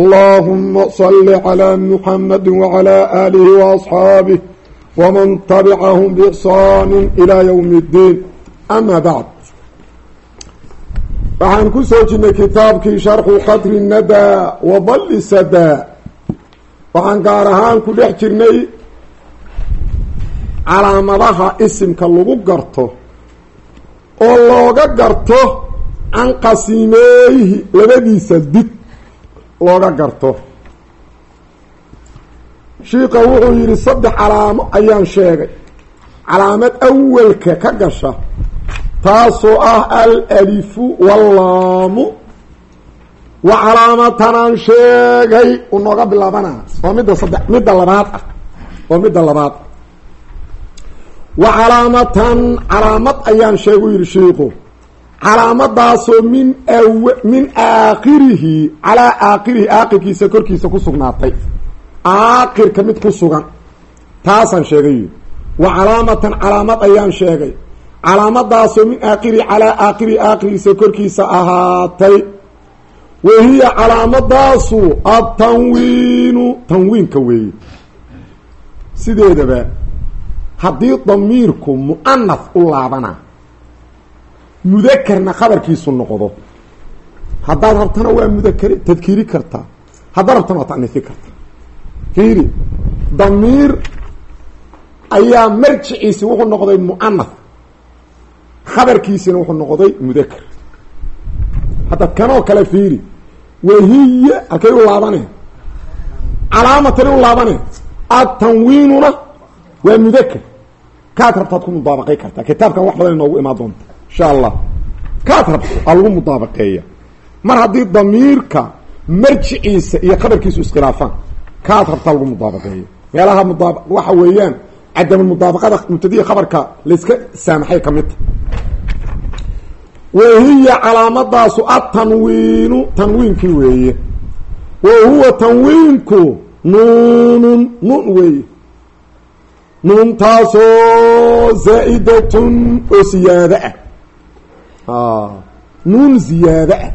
allahuma salli calaa muxamadi wacalaa aalihi waasxaabih waman tabicahum biixsaani ilaa yowmi iddiin amaa bacd waxaan ku soo jirnay kitaabkii sharxu qadri nadaa wa balli sadaa waxaan gaar ahaan ku dhex jirnay calaamadaha isimka lagu garto oo looga garto can labadiisa did looga garto. Shiika wuxuu yidhi saddex calaamo ayaan sheegay. Calaamad awalka ka gasha taasoo ah alalifu wallaamu. Wa calaamatanaan sheegay. Uu nooga bilaabanaa waa midda sadde midda labaad ah waa midda labaad. Wa calaamatan calaamad ayaan sheegay u yidhi shiiku calaamadaasoo min min aakhirihi calaa aakhirihi aakhirkiisa korkiisa ku sugnaatay. Aakhirka mid ku sugan. Taasaan sheegay. Wa calaamatan calaamad ayaan sheegay. Calaamadaasoo min aakhirihi calaa aakhirihi aakhirkiisa korkiisa ahaatay. Wa hiya calaamadaasu atanwiinu tanwiinka weeye sideedaba haddii damiirku mu'anath u laabanaa mudakerna khabarkiisu noqdo. Haddaad rabtana waa mudakeri tadkiiri kartaa haddaad rabtana waa ta'niisi kartaa fiiri damiir ayaa marjiciisi wuxuu noqday mu'anath khabarkiisina wuxuu noqday mudaker hadda kanoo kale fiiri wahiya halkay u laabane. Calaamatani u laabane. Atanwiinuna waa mudaker kaad rabtaad ku mudaabaqay kartaa. Kitaabkan wax badan inoogu imaan doonta insha allah kaad rabto aa lagu mudaabaqeeya mar haddii damiirka marjiciisa iyo khabarkiisu iskhilaafaan kaad rabtaa lagu mudaabaqeeya meelaha mudaab waxa weeyaan cadamulmudaabaqada mubtadiya khabarka layska saamaxay ka midta wa hiya calaamadaasu atanwiinu tanwiinkii weeye. Wa huwa tanwiinku nuunun nuun weeye. Nuuntaasoo zaa-idatun oo siyaado ah nuun ziyaado ah.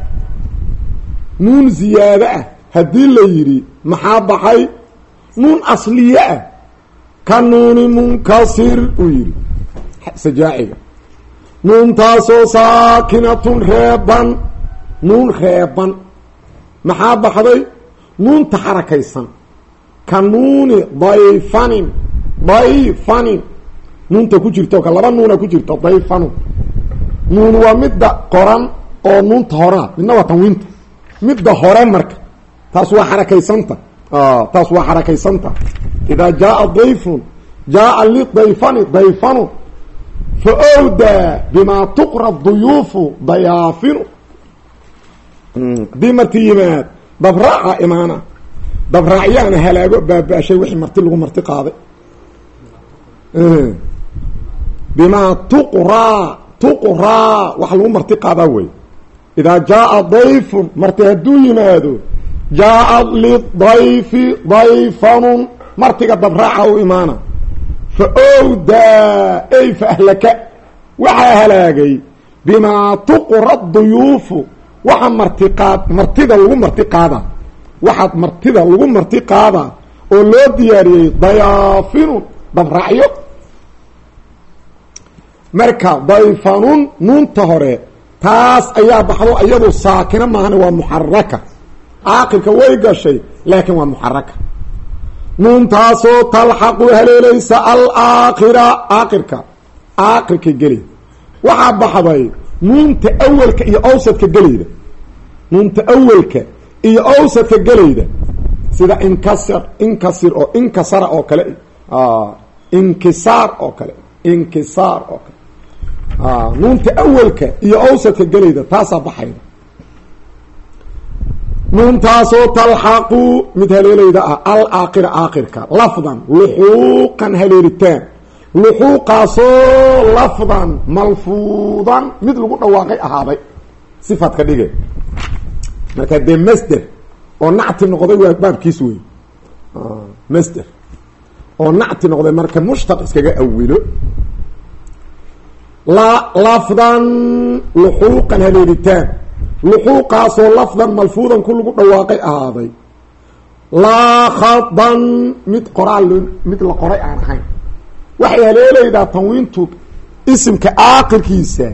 Nuun ziyaado ah. Haddii la yidhi maxaa baxay? Nuun asliye ah. Ka nuuni munkasir uu yidhi. Sajaaciga nuuntaasoo saakinatun reeban. Nuun reeban. Maxaa baxday? Nuunta xarakaysan ka nuuni dayfanin. Dayfanin. Nuunta ku jirto ka laba nuuna ku jirto dayfanu nuun waa midda qoran oo nuunta horaa midna waa tanwiinta. Midda hore marka. Taas waa xarakaysanta taas waa xarakaysanta idaa jaaa dayfun jaaa lidayfani dayfanu fa owdaa bimaa tuqra duyuufu dayaafinu haddii marti yimaad dabraaca imaana dabraacyaana halaago baabaashay wixii marti lagu marti qaaday. Bimaa tuqraa tuqraa waxa lagu marti qaadaa wey. Idaa jaaa dayfun marti hadduu yimaado jaaa lidayfi dayfanun martiga dabraaca u imaana. Fa owdaa ey fa ahlaka waxaa halaagay bimaa tuqra duyuufu waxa martiqaad martida lagu marti qaadaa waxaad martida lagu marti qaadaa oo loo diyaariyey dayaafinun dabraacyo marka dayfanun nuunta hore taas ayaa baxdo iyadu saakina maahane waa muxaraka. Caaqilka way gashay laakiin waa muxaraka. Nuuntaasoo talxaqu haleelaysa alaakhira aakirka aakirka gelay waxaa baxday nuunta awelka iyo awsadka gelayda nuunta awelka iyo awsadka gelayda sida inkasir inkasir oo inkasara oo kale inkisaar oo kale inkisaar oo kale nuunta awelka iyo awsadka gelayda taasaa baxayda nuuntaasoo talxaqu mid haleelayda ah alaakira aakirka lafdan luxuuqan haleelitaan. Luxuuqaasoo lafdan malfuudan mid lagu dhawaaqay ahaaday. Sifaad ka dhige marka dee masder oo nacti noqday waa baabkiis wey masder. Oo nacti noqday marka mushtaq iskaga awilo lafdan luxuuqan haleelitaan luxuuqaasoo lafdan malfuudan ku lagu dhawaaqay ahaaday. Laa khadan mid qoraal mid la qoray aan ahayn. Waxay haleelaydaa tanwiintu isimka aakirkiisa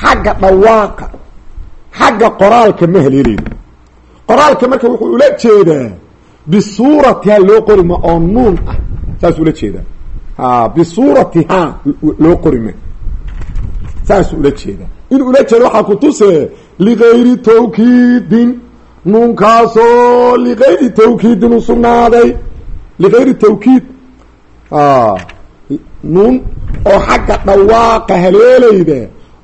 xagga dhawaaqa xagga qoraalka ma haleelayno qoraalka marka wuxuu ula jeedaa bisuuratihaa loo qorima oo nuun ah. Saasuu ula jeedaa. Bisuuratihaa loo qorima saasuu ula jeedaa in ula jeeda waxaa ku tusee ligayri tawkiidin nuunkaasoo ligayri tawkiidin u sugnaaday. Ligayri tawkiid nuun oo xagga dhawaaqa haleelayda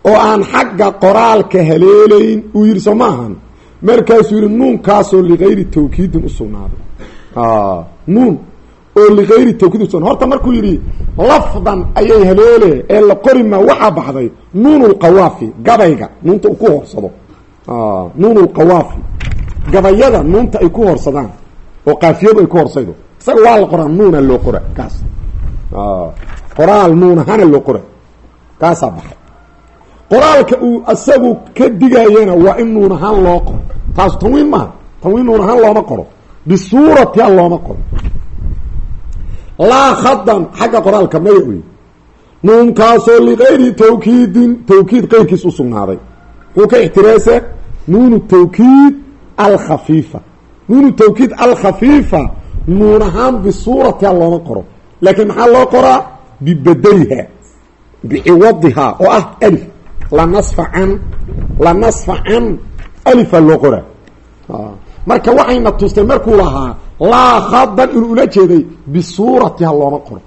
oo aan xagga qoraalka haleelayn uu yidhi soo maahan. Markaasuu yihi nuunkaasoo ligayri tawkiidin usugnaaday nuun oo ligayri tawkiid usugna horta markuu yidhi lafdan ayay haleele ee la qorima waxaa baxday nuun lqawaafi gabayga nuunta uu ku horsado. Nuun lqawaafi gabayada nuunta ay ku horsadaan oo qaafiyadu ay ku horsaydo. Isaga waa la qoraa nuuna loo qora kaas. Qoraal nuun ahana loo qora kaasaa baxay. Qoraalka uu isagu ka digayana waa in nuun ahaan loo qoro. Taasu tanwiin maaha. Tanwiin nuun ahaan looma qoro. Bisuuratiha looma qoro laa khadan xagga qoraalka maya wey nuunkaasoo ligayri tawkiidin tawkiid qeyrkiis u sugnaaday. Muxuu ka ixtiraasa nuunu tawkiid alkhafiifa. Nuunu tawkiid alkhafiifa nuun ahaan bisuuratiha looma qoro. Laakiin maxaa loo qoraa? Bibedeliha biciwadihaa oo ah alif. Lanasfacan lanasfacan alifa loo qoraa. Marka waxayna tustay markuu lahaa laa khadan inuu ula jeeday bisuuratiha looma qoro.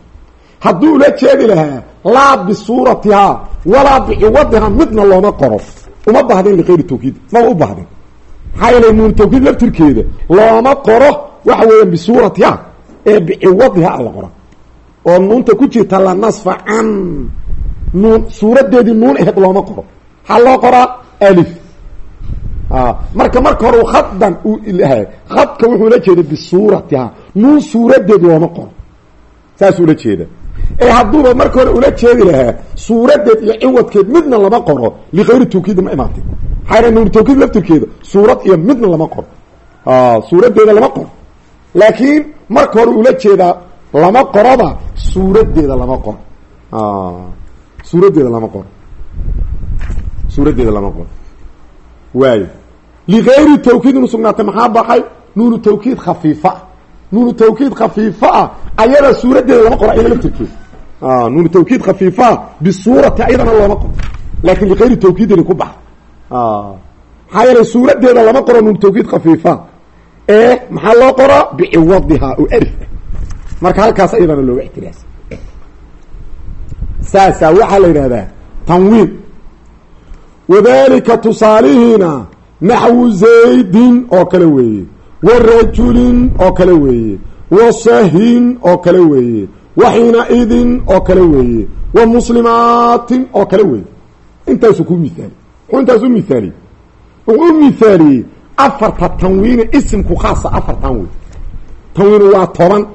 Hadduu ula jeedi lahaa laa bisuuratihaa walaa biciwadihaa midna looma qoro. Uma bahdeen liqayri tawkiid maba u bahdeen maxaa yeele nuun tawkiid laftirkeeda looma qoro waxa weeyaan bisuuratiha ee biciwadiha a la qora. Oo nuunta ku jirta lanasfacan nuun suuradeedii nuun aheed looma qoro. Maxaa loo qoraa? Alif marka marka hore ilahay khadka wuxuu la jeeda bisuuratiha. Nuun suuradeed looma qoro saasuu ula jeeda ee hadduuba marka hore ula jeedi lahaa suuradeed iyo ciwadkeed midna lama qoro. Likayri tawkiidda ma imaatay maxaa nuun tawkiid laftirkeeda suurad iyo midna lama qoro. Suuradeeda lama qoro. Laakiin marka hore ula jeedaa lama qoroba suuradeeda lama qoro. Suuradeeda lama qoro. Suuradeeda lama qoro waayo. Ligayri tawkiid inu sugnaatay maxaa baxay? Nuunu tawkiid khafiifa. Nuunu tawkiid khafiifa ah ayada suuradeeda lama qoro ayada laftirkeeda nuunu tawkiid khafiifa bisuurati ayadana looma qoro. Laakin ligayri tawkiidini ku baxa. Maxaa yeelay suuradeeda lama qoro nuunu tawkiid khafiifa ee maxaa loo qoraa biciwadiha oo alif marka halkaas ayadana looga ixtiraasa saasaa waxaa la yidhahdaa tanwiin wadalika tusaalihiina naxwu zaydin oo kale weeye wa oo kale weeye wa sahin oo kale weeye wa oo kale weeye wa muslimaatin oo kale weeye intaasuu ku mihaali wuxuu intaas u mihaaliyey wuxuu u mihaaliyey afarta tanwiine isimku khaasa afartan wey tanwiinu waa toban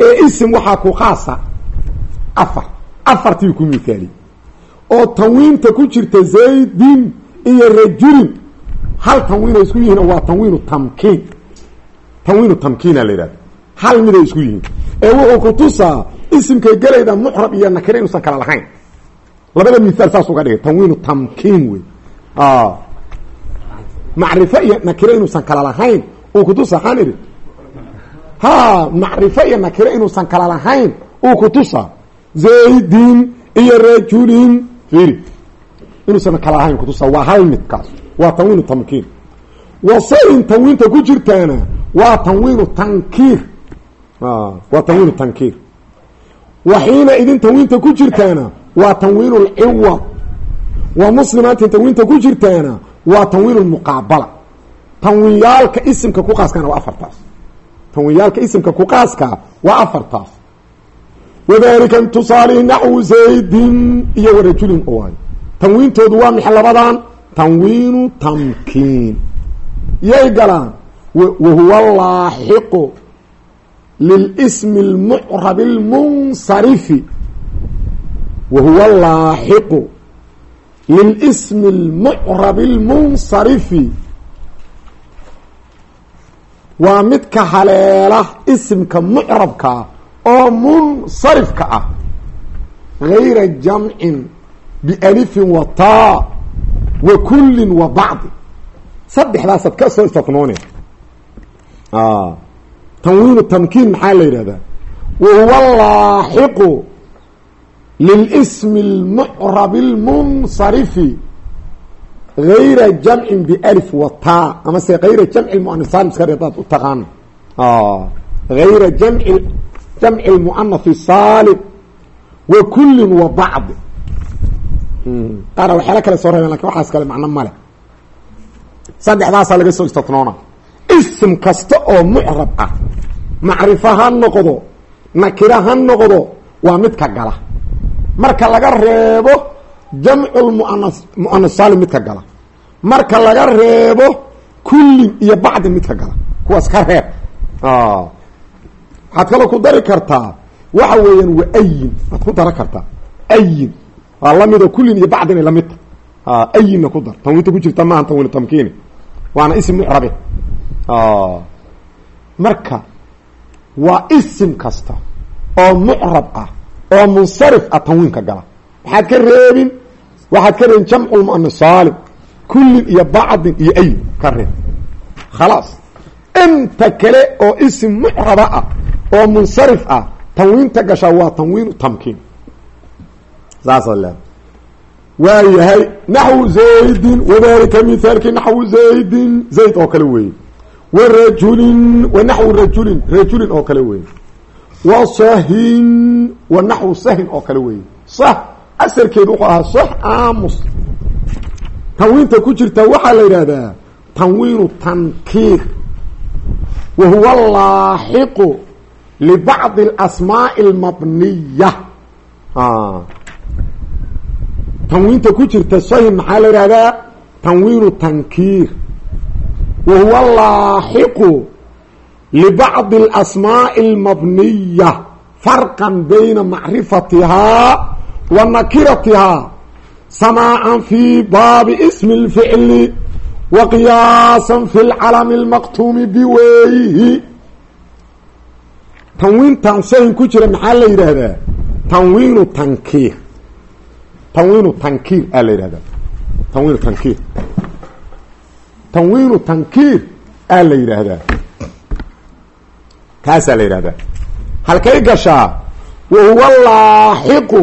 ee isim waxaa ku khaasa afar afartii ku mihaaliyey oo tanwiinta ku jirta zaydin iyo rajulin. Hal tanwiinay isku yihiin waa tanwiinu tamkiin. Tanwiinu tamkiina la yidhahda hal miday isku yihiin. Ee wuxuu ku tusaa isimkay gelayda muxrab iyo nakire inuusan kala lahayn. Labada mihaal saas uga dhigay. Tanwiinu tamkiin wey. Macrifo iyo nakire inuusan kala lahayn. Uu kutusa xaan idhi. Ha macrifo iyo nakire inuusan kala lahayn. Uu kutusa zaydin iyo rajulin fiiri inuusan kala lahayn kutusa waa hal midkaas waa tanwiinu tamkiin. Wasain tanwiinta ku jirtaana waa tanwiinu tankiir. Waa tanwiinu tankiir. Waxiina idin tanwiinta ku jirtaana waa tanwiinu lciwad wa muslimaatin tanwiinta ku jirtaana waa tanwiin muqaabala tanwiinyaalka isimka ku qaaskana waa afartaas. Tanwiinyaalka isimka ku qaaska waa afartaas wadalika tusaalihi naxwu zaydin iyo warajulin waayo tanwiintoodu waa maxay labadan tanwiinu tamkiin yay galaan wahuwa laaxiqu lilismi اlmucrab اlmunsarifi wahuwa laaxiqu lilismi اlmucrab اlmunsarifi waa midka haleela isimka mucrabkaa oo munsarifka ah gayra jamcin bialifin wa taa wa kullin wa bacdi. Saddexdaasaad ka soo istafnoone tanwiinu tamkiin maxaa la yidhahdaa wa huwa laaxiqu lilismi اlmucrab اlmunsarifi gayra jamcin bialif wa taa. Amase gayra jamci muanisalim iska u taqaana gayra jamci jamci lmuanafi saalim wa kullin wa bacdi qaara waxyaala kale soo reebeen laakiin waxaas kale macno male. Saddexdaasaa laga soo istafnoona isim kasta oo mucrab ah macrifo ha noqdo nakira ha noqdo waa midka gala. Marka laga reebo jamcu lmuanas muanas saalim midka gala. Marka laga reebo kullin iyo bacdi midka gala. Kuwaas ka reeb waxaad kaloo ku dari kartaa waxa weeyaan wa ayin. Waad ku dara kartaa ayin. Waa lamidoo kullin iyo bacdinay la mid ta ayinna ku dar. Tanwiinta ku jirta maaha tanwiin tamkiini waana isim mucrabe marka waa isim kasta oo mucrab ah oo munsarif ah tanwiinka gala. Waxaad ka reebin waxaad ka reebin jamcu lmuanas saalim. Kullin iyo bacdin iyo ayin ka reeb khalaas. Inta kale oo isim mucraba ah oo munsarif ah tanwiinta gashaa waa tanwiinu tamkiin. Saasa waa yahay naxwu zaydin wadalika mithaalkii naxwu zaydin zayd oo kale weeye. Wa rajulin wa naxwu rajulin rajulin oo kale weeye. Wa sahin wa sahin oo kale weeye. Sah asalkeedu wuxuu ahaa sax aamus. Tanwiinta ku jirta waxaa la yidhahdaa tanwiinu tankiir. Wa laaxiqu libacdi alasmaa'i almabniya tanwiinta ku jirta sahin maxaa la yidhahdaa tanwiinu tankiir wa huwa laaxiqu libacdi alasmaa'i almabniya farqan bayna macrifatihaa wa nakiratihaa samaacan fi baabi ismi اlficli wa qiyaasan fi lcalami اlmaqtuumi biweyhi tanwiintan sahin ku jira maxaa la yidhaahdaa? Tanwiinu tankiir. Tanwiinu tankiir aa la yidhahdaa. Tanwiinu tankiir. Tanwiinu tankiir aa la yidhaahdaa. Kaasaa la yidhahdaa halkay gashaa wa huwa laaxiqu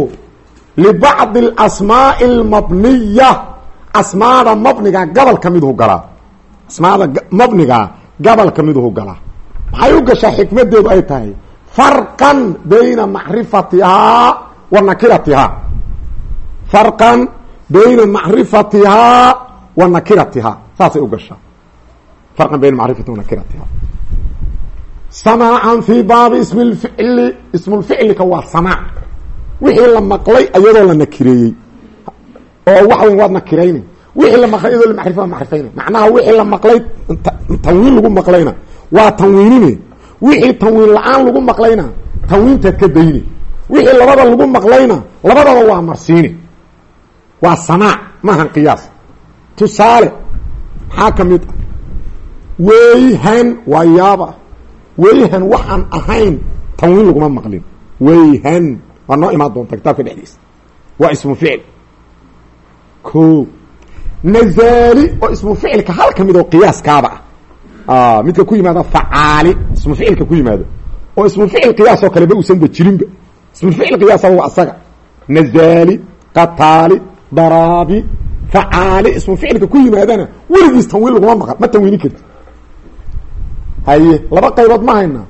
libacdi alasmaa'i almabniya. Asmaada mabniga gabal ka miduhu galaa. Asmaada mabniga gabal ka miduhu galaa maxay u gashaa xikmadeedu ay tahay farqan bayna macrifatihaa wa nakiratihaa. Farqan bayna macrifatihaa wa nakiratihaa. Saasay u gashaa. Farqan bayna macrifatiha wa nakiratihaa. Samaacan fii baabi ismi lficli ismulficlika waa samaac. Wixii la maqlay ayadoo la nakireeyey. Oo waxa weyn waad nakirayna wixii la maqlay iyadoo la macrifa macrifayna macnaha wixii la maqlay tanwiin lagu maqlayna waa tanwiinine wixii tanwiin la'aan lagu maqlayna tanwiintaad ka dayne wixii labada lagu maqlayna labadaba waa marsiine waa samaac maahan qiyaas. Tusaale maxaa ka mid ah? Weyhan waa yaaba. Weyhan waxaan ahayn tanwiin laguma maqlin. Weyhan waa noo imaan doonta kitaabka dhexdiisa. Waa ismu ficil. Ko nazaali oo ismu ficilka hal ka mid oo qiyaaskaaba ah midka ku yimaado facaali ismu ficilka ku yimaado. Oo ismu ficil qiyaasoo kaleba uusanba jirinba ismu ficil qiyaasaba waa asaga. Nazaali qataali daraabi facaali ismu ficilka ku yimaadana weligiis tanwiin laguma maqal ma tanwiinin karti haye laba qaybood ma hayna.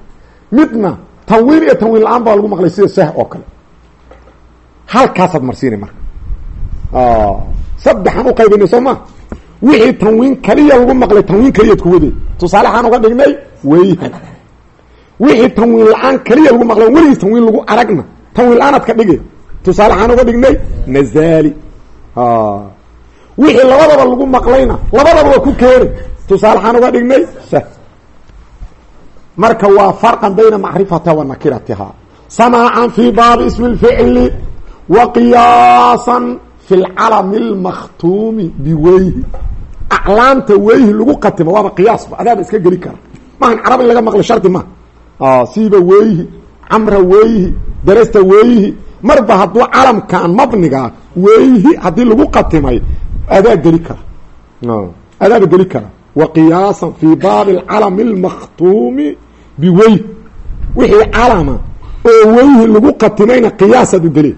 Midna tanwiin iyo tanwiin la'aan baa lagu maqlay sida sah oo kale. Halkaasaad marsiinay marka. Saddexan u qaybinay soo ma wixii tanwiin kaliya lagu maqlay tanwiin kaliyaad ku wadeed tusaale waxaan uga dhignay weyhan wixii tanwiin la'aan kaliya lagu maqlay weligiis tanwiin lagu aragna tanwiin la'aanaad ka dhigay. tusaale waxaan uga dhignay nazali wixii labadaba lagu maqlayna labadaba waa ku keeni. tusaale waxaan uga dhignay sa marka waa farqan bayna macrifata wa nakiratiha. Samaacan fi baabi ismi اlficli wa qiyaasan fi lcalami اlmakhtuumi biweyhi. Aclaamta weyhi lagu katimo waaba qiyaasba adaaba iska geli kara. Maahan carab in laga maqlo shardi ma. Siiba weyhi camra weyhi darasta weyhi. Marba hadduu calamkan mabniga weyhi haddii lagu qatimay adaa geli kara. Adaaba geli kara. Wa qiyaasan fi baabi alcalami اlmakhtuumi biweyhi. Wixii calama oo weyhi lagu qatimayna qiyaasaad u geli.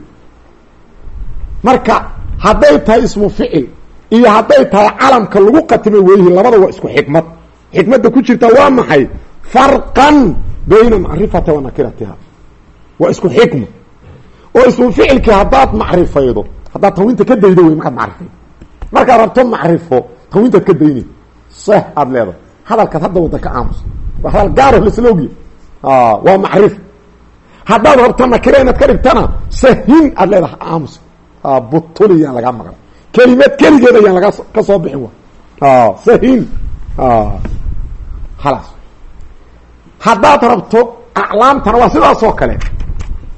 Marka hadday tahay ismu ficil iyo hadday tahay calamka lagu qatimay weyhi labada waa isku xikmad. Xikmadda ku jirta waa maxay? Farqan bayna macrifati wa nakiratiha. Waa isku xikma. Oo ismu ficilkii haddaad macrifaydo haddaad tanwiinta ka daydo wey markaad macrifaydo markaad rabto macrifo tanwiintaad ka daynay seh aada leedahay. Hadalkaad hadda wadda ka aamus waa hadal gaaro lasla ogya waa macrif. Haddaad rabto nakira inaad ka dhigtana sahin aad leedahay aamus butuli yaan lagaa maqla kelimad keligeed ayaan laga ka soo bixin wa. Sahin khalaas. Haddaad rabto aclaamtana waa sidaas oo kale.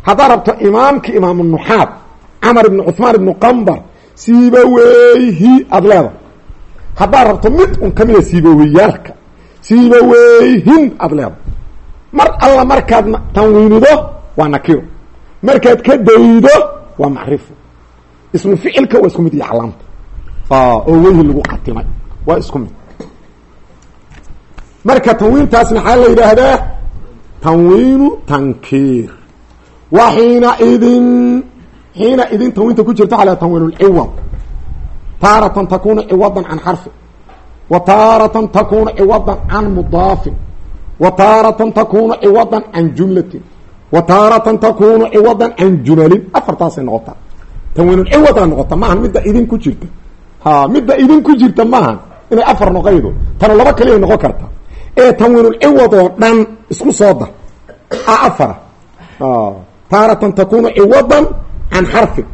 Haddaad rabto imaamki imaam nuxaad camar ibn cuثmaan ibnu qambar siibaweyhi aada leedahay. Haddaad rabto mid un kamida siibaweyaalka siibaweyhin aada leedahay. Mar alla markaad tanwiinido waa nakiro markaad ka daydo waa macrifo ismu ficilka waa isku mid iyo aclaamta oo weyhi lagu qatimay waa isku mid. Marka tanwiintaas maxaa la yidhaahdaa tanwiinu tankiir. Wa xiina idin xiina idin tanwiinta ku jirta waxa tanwiin lciwad taaratan takunu ciwadan can xarfi. Wa taaratan takunu ciwadan can mudaafin. Wa taaratan takunu ciwadan can jumlatin. Wa taaratan takunu ciwadan can jumalin. Afartaasay noqotaa tanwiinulciwadaa noqota maahan midda idin ku jirta. Ha midda idin ku jirta maahan inay afar noqaydo tanu laba kaliya noqon karta. Ee tanwiinulciwad oo dhan isku soo dar a afara taaratan takunu ciwadan can xarfin.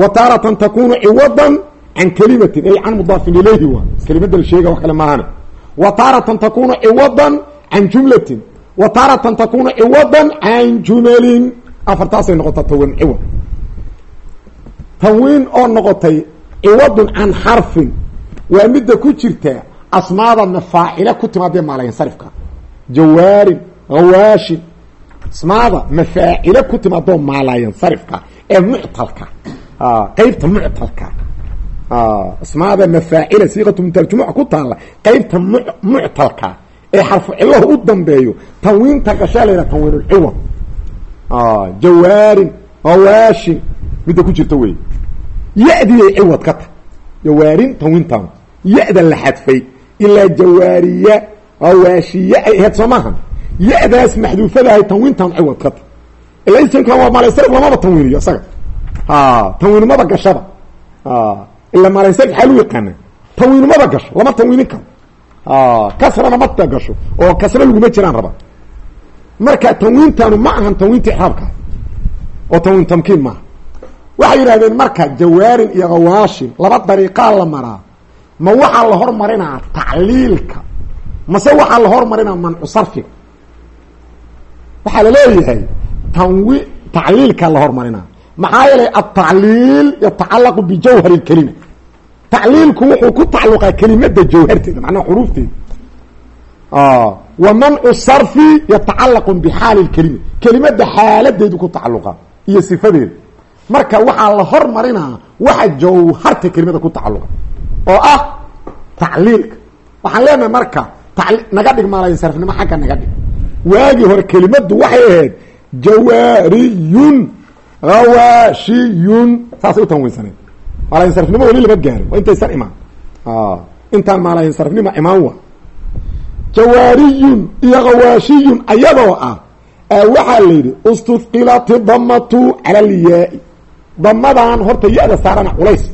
Wa taaratan takunu ciwadan can kelimatin. Ay can mudaafin ilayhi waa. Kelimada la sheega wax kale maahane wa taaratan takunu ciwadan can jumlatin. Wa taaratan takunu ciwadan can jumalin. Afartaasay noqotaa tanwiin ciwad tanwiin oo noqotay ciwadun can xarfin. Waa midda ku jirta asmaada mafaacile ku timaadee maalayansarifka jawaarin hawaashin asmaada mafaacile ku timaadoo maalayansarifka ee muctalka. Qeybta muctalka. Asmaada mafaacila siiqatu muntaljumuca ku taalla qeybta mu muctalka ee xarfu cilahu u dambeeyo tanwiinta gashaa layhaha tanwiinulciwad jawaarin hawaashin midda ku jirta wey ya-diyay ciwad ka ta jawaarin tanwiintan ya-da la xadfay ilaa jawaariya hawaashiye ay ahayd soo maaha ya-daas maxduufadahay tanwiintan ciwad ka ta ila isimkan waa maalaysarif lamaba tanwiiniyo isaga tanwiinimada gashada ila maalaysarif xaa lu yaqaana tanwiinimada gasho lama tanwiinin karo kasrana ma gasho oo kasra laguma jiraan raba marka tanwiintanu ma ahan tanwiinta ixraabka oo tanwiin tamkiin maaha waxay yidhahdeen marka jawaarin iyo hawaashin laba dariiqaa la maraa ma waxaa la hormarinaa tacliilka mase waxaa la hormarinaa mancu sarfiga waxaa la leeyahay tanwi tacliilkaa la hormarinaa. Maxaa yeelay atacliil yatacalaqu bijawhari lkelima tacliilku wuxuu ku tacalluqaa kelimada jawharteeda macnaha xuruufteeda. Wa mancu sarfi yatacalaqu bixaali lkelima kelimada xaaladeedu ku tacalluqa iyo sifadeeda marka waxaa la hormarinaa waxa jawharta kelimada ku tacalluqa. Oo ah tacliilka. Waxaan leenahay marka naga dhig maalayansarifnimo xagga naga dhig. Waagii hore kelimadu waxay ahayd jawaariyun hawaashiyun saasay u tanwiinsaneed maalayansarifnimo weli lama gaarin waa intaysan imaan. Intaan maalayansarifnimo imaan wa jawaariyun iyo hawaashiyun ayadoo ah waxaa la yidhi istufqilati damatu cala alyaai damadan horta ya-da saarana culays.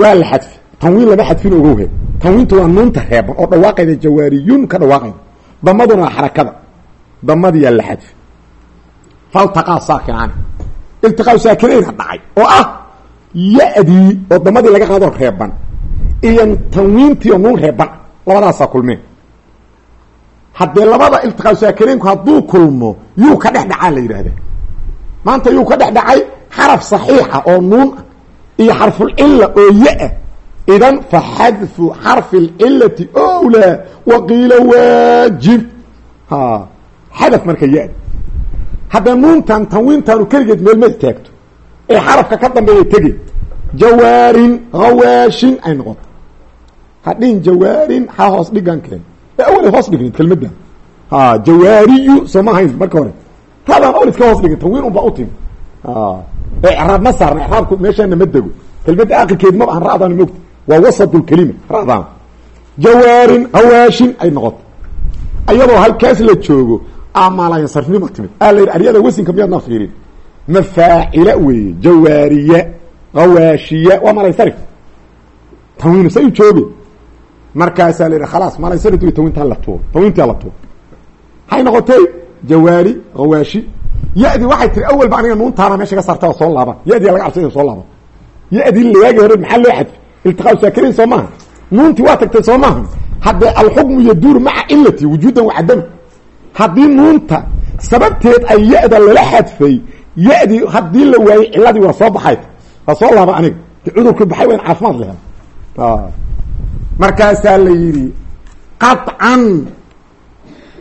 Waa la xadfi tanwiin lama xadfin ogowhe tanwiintu waa nuunta reeban oo dhawaaqayda jawaariyun ka dhawaaqayda damaduna waa xarakada. Damadiyaa la xadfi faltaqaa saakinaani iltiqaa saakinayna dhacay oo ah ya-dii oo damadii laga qaadoo reeban. Iyo tanwiintii oo nuun reeban. Labadaasaa kulmeen. Haddee labada iltiqaa saakinaynku hadduu kulmo yuu ka dhex la yidhaahdaa maanta yuu ka dhex dhacay xaraf saxiixa oo nuun ah iyo xarfulcila oo ya-ah idan fa xadfu xarfi اlcilati owlaa waqiila waajib. Ha xadaf marka ya-da hadda nuuntan tanwiintaanu keligeed meel ma istaagto ee xarafka ka dambeeya tegey jawaarin hawaashin ay noqoto hadhin jawaarin ha hoos dhigan keen ee awalay hoos dhignayd ha jawaariyu soo ma ahayn marka hore raadaan awal iska hoos dhigin tanwiin un baa u timi. Ee icraab ma saarna icraabku meeshaana ma dego. Kelmadda aqilkeed ma ahan ra'daan mogta waa wasat lkelima ra'daan jawaarin hawaashin ay noqoto ayadoo halkaas la joogo amalayansarnima timid. Aa la yidhi aryada wasinka miyaadnaa fiirin mafaacila weeye jawaariya hawaashiya waa malaysarif tanwiin say u jooge markaasaa la yidhi khalaas malaysarif iyo tanwiintaa la tuuro tanwiintaa la tuuro. Maxay noqotay jawaari hawaashi ya-dii waxay tiri awalba aniga nuuntaana meesha ka saarta soo laaban ya-diya laga cabsay soo laaban ya-dii lawaagi hore maxaa loo xadfi iltiqaa saakiriin soo maaha. Nuuntii waa tagtay soo maaha. Haddee alxukmu yaduuru maca cilati wujuudan wacadama haddii nuunta sababteed ay ya-da lala xadfay ya-dii haddii la waayey ciladii waa soo baxay waa soo laaba aniga. De cudurkii baxay waa in caafimaad la markaasaa la yidhi qaطcan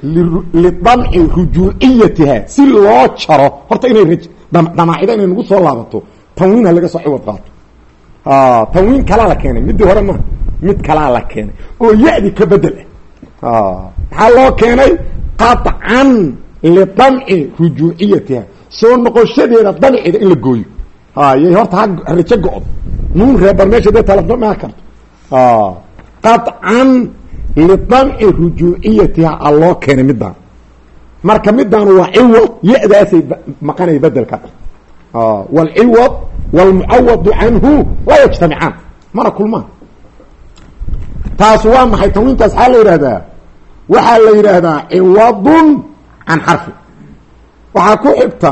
lidamci rujuuciyatiha si loo jaro. Horta inay damaacida inay nagu soo laabato. Tanwiinha laga soo ciwad qaato. Tanwiin kalaa la keenay. Midii hore maha mid kalaa la keenay. Oo ya-di ka bedel ah maxaa loo keenay? Qaطcan lidamci rujuuciyatiha soo noqoshadeeda damceeda in la gooyo. Y horta ha rajo go-do. Nuun reebar meesha dee talama karto. Qaطcan lidamci rujuuciyatiha a keenay midaan marka midaanu waa ciwad ya-daasay maqanaya bedelka wاlciwad wاlmucawadu canhu laa yajtamicaan mana kulmaan taas waa maxay tanwiintaas xaa la yidhahdaa waxaa la yidhaahdaa ciwadun can xarfi waxaa ku xigta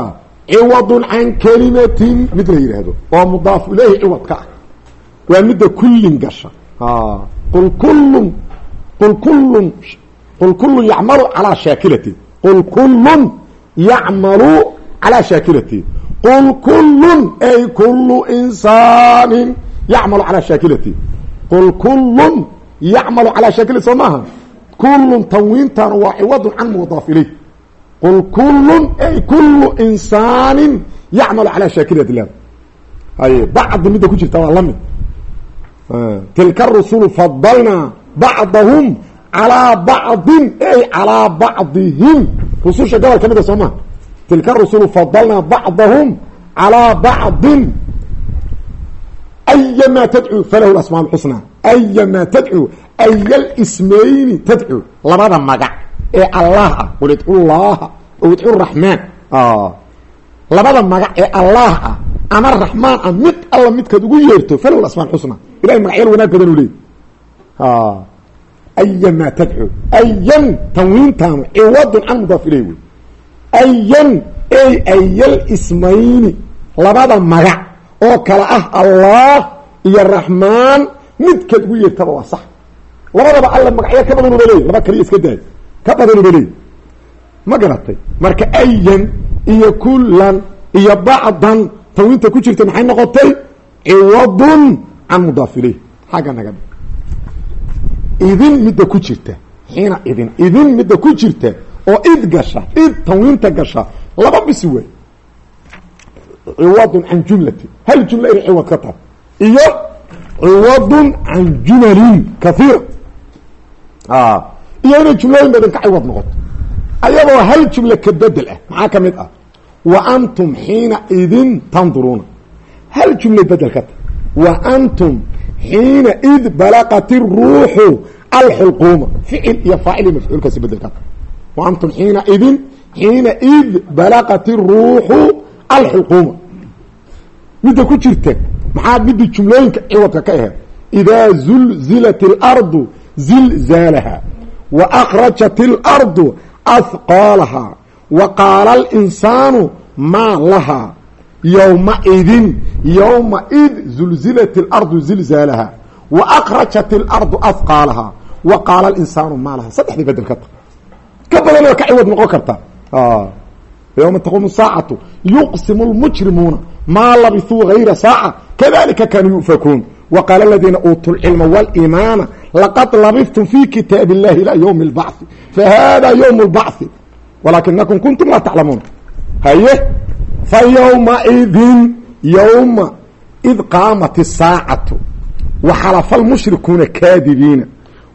ciwadun can kelimatin mid la yidhaahdo oo mudaafu ilayhi ciwadka ah waa midda kullin gasha qul kullun qul kullun qul kullun yacmalu calaa shaakilati qul kullun yacmalu calaa shaakilati qul kullun ay kullu insaanin yacmalu calaa shaakilati qul kullun yacmalu calaa shaakilati soo maaha kullun tanwiintan waa ciwadun can mudaaf ilayh qul kullun ay kullu insaanin yacmalu calaa shaakilati la haye bacdi midda ku jirta waa la tilka rusulu fadalnaa bacdahum calaa bacdin ay calaa bacdihim. Rususha gobol ka mida soo maa tilka rusulu fadalnaa bacdahum calaa bacdin. Ayamaa tadcuu falahu asmaa lxusnaa ayamaa tadcuu aya lsmayni tadcuu labada magac ee allah ah qul idcu llaha idcu raxmaan labada magac ee allah ah ama raxmaan ah mid alla midkaad ugu yeerto falahu asmaa xusnaa ilahay magacyal wanaag badan u leey ayamaa tadcuu ayan tanwiintaanu ciwadun can mudaaf ilay wey ayan ey ayal ismayni labada magac oo kale ah allah iyo raxmaan midkaad ugu yeertaba waa sax labadaba alla magacyo ka badan uba leey laba kaliya iska daay ka badan uba leey ma garatay marka ayan iyo kullan iyo bacdan tanwiinta ku jirta maxay noqotay ciwadun can mudaaf ileyh naga idin midda ku jirta xiina idin idin midda ku jirta oo id gasha id tanwiinta gasha laba bisi wey. Ciwadun can jumlati hal jumla inay ciwad ka tahay? Iyo ciwadun can jumalin kaiira iyo inay jumlooyin badan ka ciwad noqoto ayadoo hal jumla ka bedel ah maxaa ka mid ah? Wa antum xiina idin tanduruuna. Hal jumlay bedel ka tahay. Wa antum xiina id balaqat iruuxu alxulquuma ficil iyo faacil mafcuulkaasi bedel ka tahay wa antum xiina idin xiina id balaqat iruuxu alxulquuma midda ku jirta maxaa midda jumlooyinka ciwadka ka aheed idaa zulzilat اlardu zilzaalaha wa akrajat اlardu wa qaala alinsaanu maa lahaa yowmaidin yowmaid zulzilat اlardu zilzaalaha wa akrajat اlardu ahqaalaha wa qaala alinsaanu maa lahaa saddexdii bedel ka ta ka badan oo ka ciwad noqon karta yowma taquumu saacatu yuqsimu lmujrimuuna maa labisuu gayra saaca kadalika kaanuu yu'fakuun wa qaala aladiina uutuu lcilma wاliimaana laqad labistum fi kitaabi اllahi ilaa ywmi اlbacthi fahada ywm اlbacthi walaakinakum kuntum laa taclamuun haye fa ywmaidin yowma id qaamat isaacatu wa xalafa almushrikuuna kaadibiina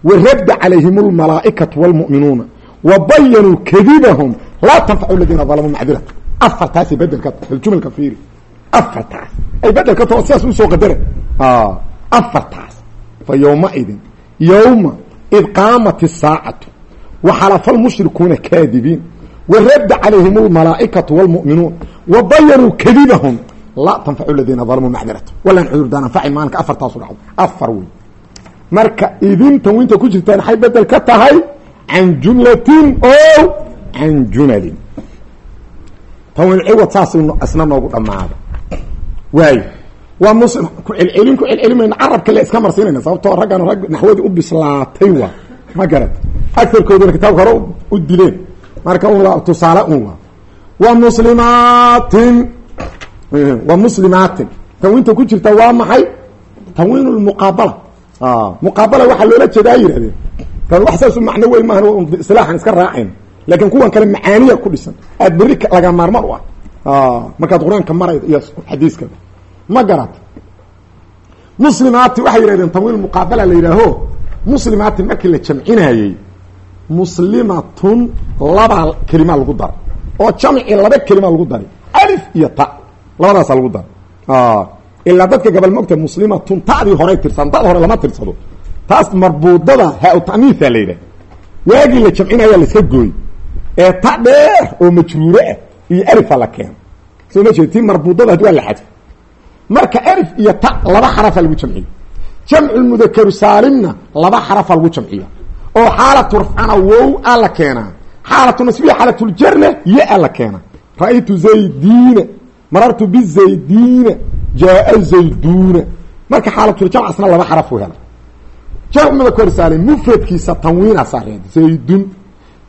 wa rabda calayhim almalaa'ikatu wاlmu'minuuna wa bayanuu kadibahum laa tanfacu ladiina dalamuu macdirata afartaasay bedelka aljumalka fiiri afartaas ay bedelka tao sidaas u soo qadara afartaas fa yowmaidin yowma id qaamat isaacatu wa xalafa almushrikuuna kaadibiin wa rabda calayhim almalaa'ikatu wاlmu'minuun wa bayanuu kadibahum laa tanfacu ladiina dalamuu macdirata walaan cudurdaan anfaci maalinka afartaasu dhacdo afar wey marka idin tanwiinta ku jirtaan waxay bedel ka tahay can jumlatin o can jumalin tanwiin ciwad saas isna noogu dhamaada waayo waa muslim ku celcelin ku celcelimayna carabka le iska marsiinayna sababtoo raggan rag naxwadii u bislaatay waa. Ma garat agarkooduna kitaabka hore u dileen marka un waa tusaale un waa. Wa muslimaatin wa muslimaatin tanwiinta ku jirta waa maxay? Tanwiin lmuqaabala muqaabala waxaa loola jeedaa yihahdeen kan wax saasu macno weyn maahan isilaaxan iska raacayn laakiin kuwan kale macaaniya ku dhisan. Aad berri laga maarmaan u ah. Markaad qur'aanka marayda iyo xadiiska. Ma garat muslimaati waxay yihahdeen tanwiin muqaabala la yidhaaho. Muslimaatin markii la jamcinayey muslimatun laba kelima lagu daro oo jamci laba kelima lagu daray. Alif iyo ta labadaasa lagu daro ilaa dadka gabal mogta muslimatun tadii horay tirsan dad hore lama tirsado. Taas marbuudada ha-utaniisa la yidhah waagii la jamcinaya la iska ee ta dheer oo majruure ah iyo alifa la keeno soo ma jeed marbuudada had waa la xadfo marka alif iyo ta laba xarafa lagu jamciyo jamculmudakaru saalimna laba xarafa lagu jamciya oo xaalatu rafcana wow a la keenaa. Xaalatu nasbiya xaalatuljarna yo a la keenaa. Ra'aytu zaydiina marartu bizaydiina jaa zayduna marka xaalatuljamc asna laba xarafu hela jamc mudakar saalim mufradkiisa tanwiina saareed zaydun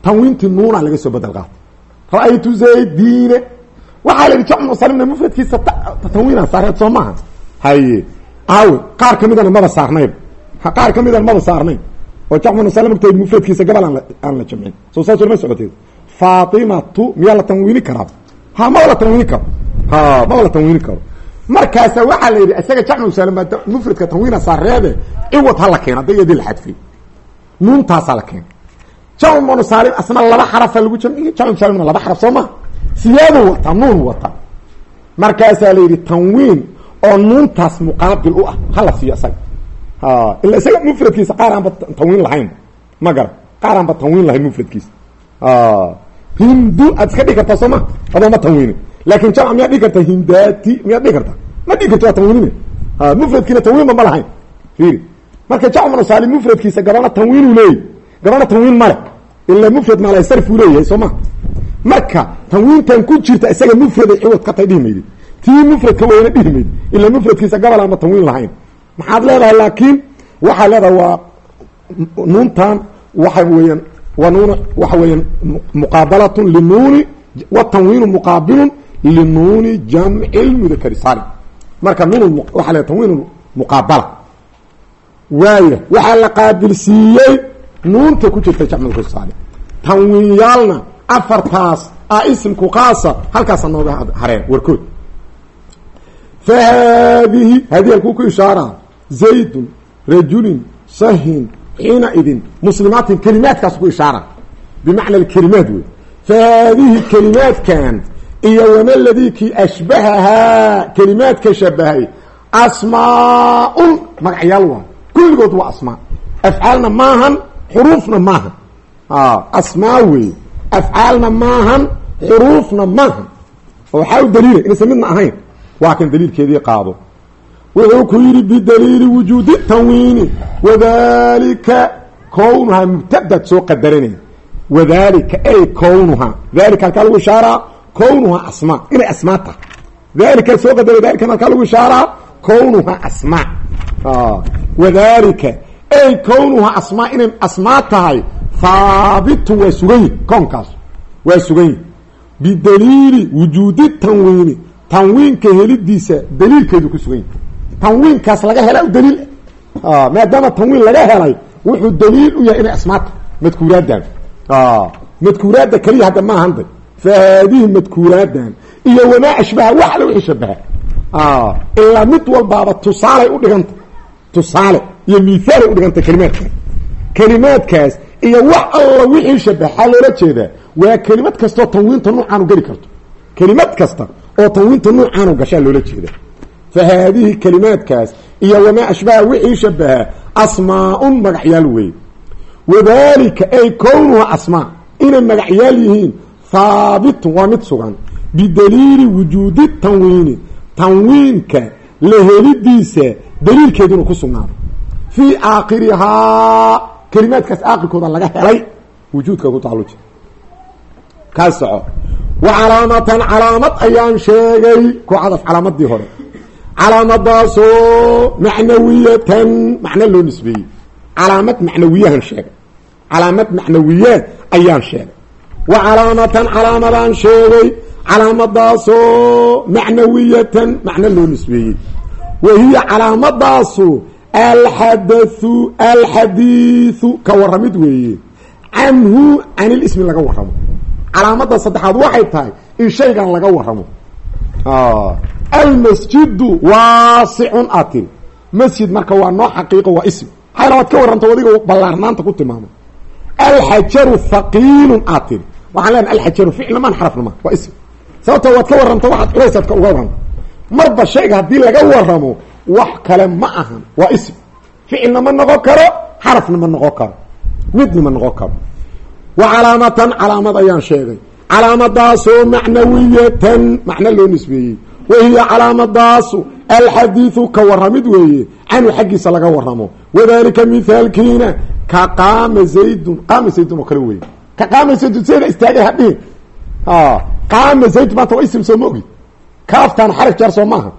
tanwiintii nuuna laga soo bedel qaata ra'aytu zaydiina waxaa la yidhi jamc musalimna mufradkiisa tanwiina saareed soo maaha? Haye. Aawe qaar kamidana maba saarnayn. Qaar kamidana maba saarnayn. Oo jamc musalim ogta mufradkiisa gabal aan la jamcin soo saas ma socoteed faatimatu miyaa la tanwiini karaa ha maba la tanwiini karo ha maba la tanwiini karo. Markaasa waxaa la yidhi isaga jamcu salim mufradka tanwiina saareede ciwad ha la keeno hadda iyadii la xadfay. Nuuntaasaa la keena jamcu monosaalim asna laba xarafa lagu jamciye jamcu saalimna laba xaraf soo maa siyaadu wata nuun wata. Markaasaa la yidhi tanwiin oo nuuntaas muqaabil u ah hala siiyo isaga ila isaga mufradkiisa qaar aanba tanwiin lahayn. Ma gara qaar aanba tanwiin lahayn mufradkiisa hindu aad iska dhigi kartaa soo ma? Adoo ma tanwiinin laakin jamc miyaad dhigi kartaa hindati miyaad dhigi kartaa? Ma dhigi karto waa tanwiinine mufradkiina tanwiinba ma lahayn fiiri. Marka jamc manusaalim mufradkiisa gabana tanwiinuu leeyahy gabana tanwiin male ila mufrad maalaysarf uu leeyahay soo ma? Marka tanwiintan ku jirta isaga mufraday ciwad ka tay dhihi maydi. Tii mufradka weyna dhihi maydi. Ila mufradkiisa gabal aanba tanwiin lahayn. Maxaad leedahay laakiin waxaa leedahay waa nuuntan waxa weeyaan waa nuun waxa weeyaan muqaabalatun linuuni watanwiinu muqaabilun linuuni jamci lmudakari saalim marka nuun waxaa le tanwiin muqaabala. Waaya waxaa la qaabilsiiyey nuunta ku jirta jamc mudakari saalim tanwiinyaalna afartaas a isimku kaasa halkaasa nooga hareen warkood. Fa haadihi haadihi halkuu ku ishaaraa zaydun rajulin sahin xiina idin muslimaatin kelimaadkaas ku ishaara bimacna alkelimaad wey fa haadihi kelimaadkan iyo wama ladii kii ashbahahaa kelimaadka shabahay asmaaun magacyaal waa. Kulligood waa asmaa. Afcaalna maahan xuruufna maahan. Asmaa wey afcaalna maahan xuruufna maahan. Oo waxaa u daliila inaysan midna ahayn. Waa kan daliilkeedii qaado. Wuxuu ku yidhi bidaliili wujuudi tanwiini. Wadalika kownuhaa mubtadaad soo qadaranaya wadalika ay kownuhaa. Dalika halkaa lagu ishaaraa kownuhaa asmaa inay asmaa tahay. Dalika soo qadara dalikan halkaa lagu ishaaraa kownuhaa asmaa. Wadalika ay kownuhaa asmaa inay asmaa tahay haabitun waa sugan yihi koonkaas. Waa sugan yihi bidaliili wujuudi tanwiini. Tanwiinka helidiisa daliilkeedu ku sugan yahay tanwiinkaas laga hela daliil. Maadaama tanwiin laga helay wuxuu daliil u yahay inay asmaata madkuuraadan madkuuraadda keliya hadda maahanda fa haadihi madkuuraadan iyo wamaa ashbaha wax alle wixii shabaha ilaa mid walbaaba tusaalay udhiganta tusaale iyo miithaalay udhiganta kelimaadkaas kelimaadkaas iyo wax alla wixii shabaha loola jeedaa. Waa kelimad kastoo tanwiinta noocaanu geli karto. Kelimad kasta oo tanwiinta noocaanu gashaa loola jeeda fa haadihi kelimaadkaas iyo wamaa ashbaha wixii shabaha asmaaun magacyaal weeye wadalika ay kownuha asmaa. Inay magacyaal yihiin haabitun waa mid sugan. Bidaliili wujuudi tanwiini. Tanwiinka la helidiisa daliilkeeduna ku sugnaado. Fii aakhirihaa kelimaadkaas aakhirkooda laga helay wujuudka ku tacalluji kaa soco. Wa calaamatan calaamad ayaan sheegay ku cadaf calaamadii hore. Calaamadaasoo macnawiyatan macno loo nisbeeyey. Calaamad macnawiyahan sheegay. Calaamad macnawiyaad ayaan sheegay wa calaamatan calaamadaan sheegay calaamadaasoo macnawiyatan macno loo nisbeeyey wa hiya calaamadaasu alxadathu alxadiiu ka waramid weeye canhu can ilismi laga waramo calaamada saddexaad waxay tahay in shaygan laga waramo almasjidu waasicun tiri masjid marka waa noo xaqiiqo waa ism maxayna waad ka warranta adiga ballaarnaanta ku tilmaamay alxajaru haqiilun tiri waxaan leenahay alxajaru ficla maan xarafna ma waa ism sababtoo waad ka warramta waxaad culaysaad uga warramta marba shayga haddii laga waramo wax kale ma ahan waa ism ficilna ma noqon karo xarafna ma noqon karo midna ma noqon karo wa calaamatan calaamad ayaan sheegay calaamadaasoo macnawiyatan macno loo nisbeeyey wa hiya calaamadaasu alxadiidu ka waramid weeye canhu xaggiisa laga waramo wadalika mithaalkiina ka qaama zaydun qaama zaydun oo kale weeye ka qaama zaydun seeda istaagay hadhihin qaama zaydun maanta waa ism soo ma ogi kaaftaan xaraf jaar soo maaha.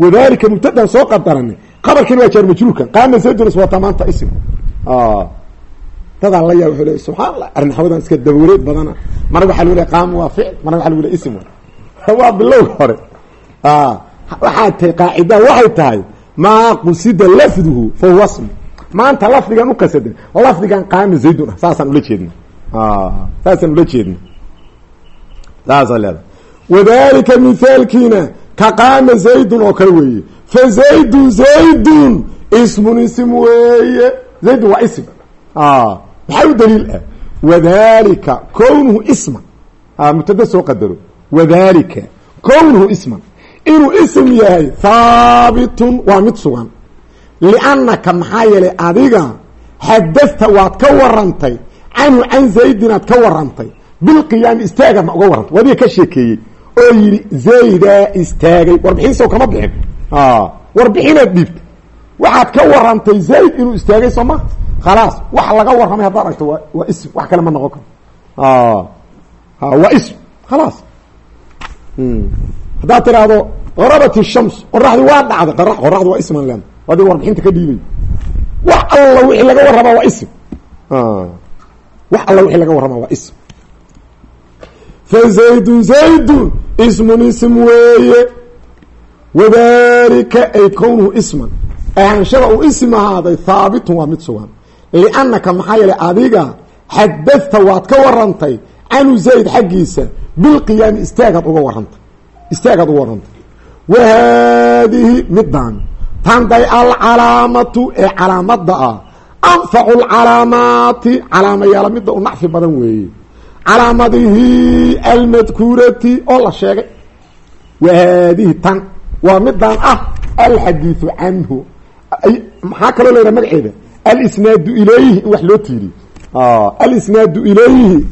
Wadalika mubtadaan soo qadarana qabarkiina waa jaar majruurkan. Qaama zaydun iswata maanta ism dadaa la yaa wuxuu leey subxaan allah arnaxwadan iska dawareed badana. Marna waxaa lagu leey qaama waa ficil marna waxa lagu leey ism waa. Bilowga hore. Waxaa tahay qaacidaa waxay tahay maa qusida lafduhu fa huwa maanta lafdigan uqasada lafdigan qaama zaydun ah saasaan ula jeedna saasaan ula jeedna saasaa leedahay wadalika mithaalkiina ka qaama zaydun oo kale weeye fa zaydun zaydun ismun ism weeye zaydun waa ism maxaa u daliil ah wadalika kownuhu isman mubtada soo qadaro wadalika kownuhu isman inuu ism yahay haabitun waa mid sugan liannaka maxaa yeelay adiga xadafta waad ka warantay canhu can zaydinaad ka warantay. Bilqiyaami istaagaadna uga warrantay waa adiga ka sheekeeyey. Oo yidhi zaydaa istaagay. Warbixinso kama bixin. Warbixinaad dhiibta waxaad ka warantay zayd inuu istaagay soo ma? Khalaas wax laga warramay haddaad aragto waa waa ism wax kale ma noqon karo. Waa ism khalaas. Haddaad tiraahdo qarabat ishams qoraxdi waa dhacday. Qoraxdi waa isman len adiga warbixinta ka dhiibay. Wax alla wixii laga warramaa waa ism wax alla wixii laga warramaa waa ism. Fa zaydun zaydun ismun ism weeye. Wadalika ay kownuhu isman. Ahaanshada uu ism ahaaday haabitun waa mid sugan. Liannaka maxaa yeelay adiga xadadta waad ka warantay canhu zayd xaggiisa bilqiyaami istaagaad uga warantay istaagaad uga warantay wa haadihi midaan tanday alcalaamatu ee calaamada ah anfacu lcalaamaati calaamayaala midda u nacfi badan weeye calaamadihii almadkuurati oo la sheegay wa tan waa midaan ah alxadiidu canhu maxaa kaloo la yidhaha magaceeda alisnaadu ilayhi in wax loo tiiriyo alisnaadu ilayhi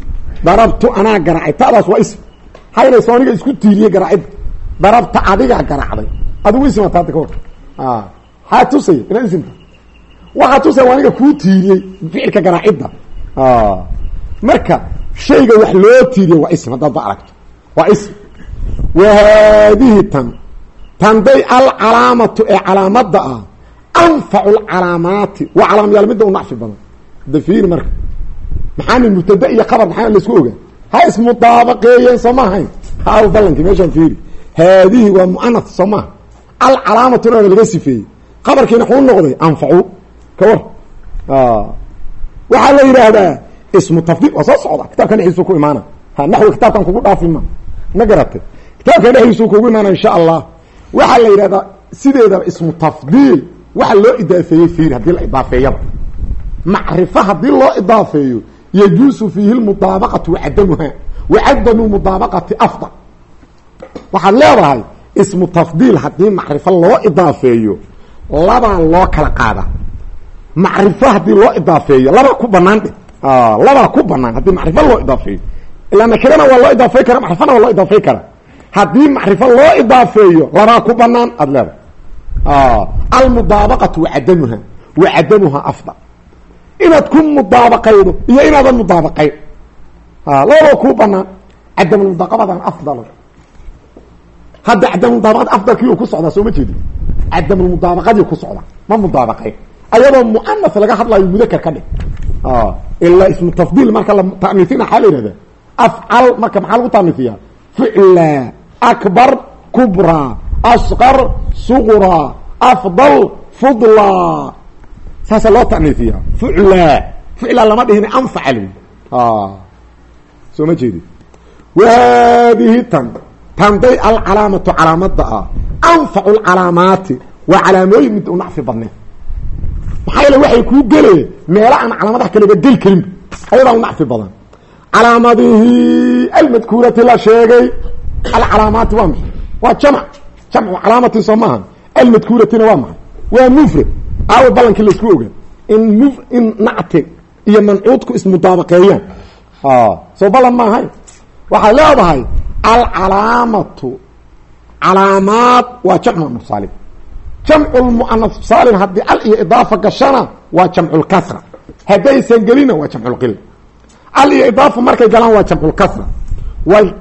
darabtu anaa garaacay ta'daas waa ism haynayso aniga isku tiiriyey garaacida darabta adigaa garaacday adigu isma taada ka tusaya inaad isimta waxaa waa aniga kuu tiiriyey ficilka garaacidda marka shayga wax loo tiiriyo waa ism haddaad ba aragto. Waa ism. Wa haadihi tan tanday alcalaamatu ee calaamadda ah anfacu lcalaamaati waa calaamayaal midda u nacfi badan. Da fiiri marka. Maxaa min mubtada iyo qabar maxaa la isku ogaa ha ismudaabaqeeyeen soo ma ahayn. Ha ballankii meeshaan fiiri. Haadihi waa muanath soo maha alcalaamatuna laga sifeeyey. Qabarkiina xuu noqday anfacu ka war waxaa la yidhaahdaa ismu tafdiil. Waa soo socda. Kitabkan dhexdiisu ku imaana. Ha naxwi kitaabkan kugu dhaafi ma. Garatay kitaabkan dhexdiisu kugu imaana insha allah waxaa la yidhahdaa sideedaba ismu tafdiil. Waxa loo idaafeeyey fiiri haddii la idaafeeyaba macrifo haddii loo idaafeeyo. Yajuusu fiihi lmudaabaqatu wacadamuha wacadamu mudaabaqati afdal waxaad leedahay ismu tafdiil haddii macrifo loo idaafeeyo. Labaa loo kala qaada macrifo haddii loo idaafeeyo labaa ku banaan dhe labaa ku banaan haddii macrifo loo idaafeeyo. Ilaa nakirana waa loo idaafey kara macrifona waa loo idaafey kara. Haddii macrifo loo idaafeeyo labaa ku banaan aada leedahay. Almudaabaqatu wacadamuha wacadamuha afdal inaad ku mudaabaqaydo iyo inaadan mudaabaqayn labadaba kuu banaan cadamulmudaaqabadan afdal hadda cadamulmudaabaqad afdalkiiu ku socdaa soo ma jeedi cadamulmudaabaqadii ku socdaa ma mudaabaqayn ayadoo muanas laga hadlayo mudakar ka dhig. Ilaa ismu tafdiil marka la taaniisina xaa la yihahda afcal marka maxaa lagu taaniisiyaa ficla akbar kubra asqar suqra afdal fudla. Saasa loo taniisiya fucla ficla lama dhihin anfacal soo ma jeedi. Wahaadihi tan tanday alcalaamatu calaamada ah. Anfacu lcalaamaati waa calaamooyin mid u nacfi maxaa yeele waxay kuu gelayeen meelo aan calaamadaha kaleba geli karinba ayadaa u nacfi badan. Calaamadihii almadkuurati la sheegay. Alcalaamaati waa maxay? Waa jamc. Jamcu calaamati soo maaha almadkuuratina waa maxay? Waa mufrad. Aawo ballankii la isku ogaa in m in nacti iyo mancuudku ismudaabaqeeyaan soo ballan ma ahayn waxaad leedahay alcalaamatu. Calaamaad waa jamcu musaalim jamcu lmuanas saalim haddii al iyo idaafa gashana waa jamculkasra haddaysan gelina waa jamculqila al iyo idaafa markay galaan waa jamculkasra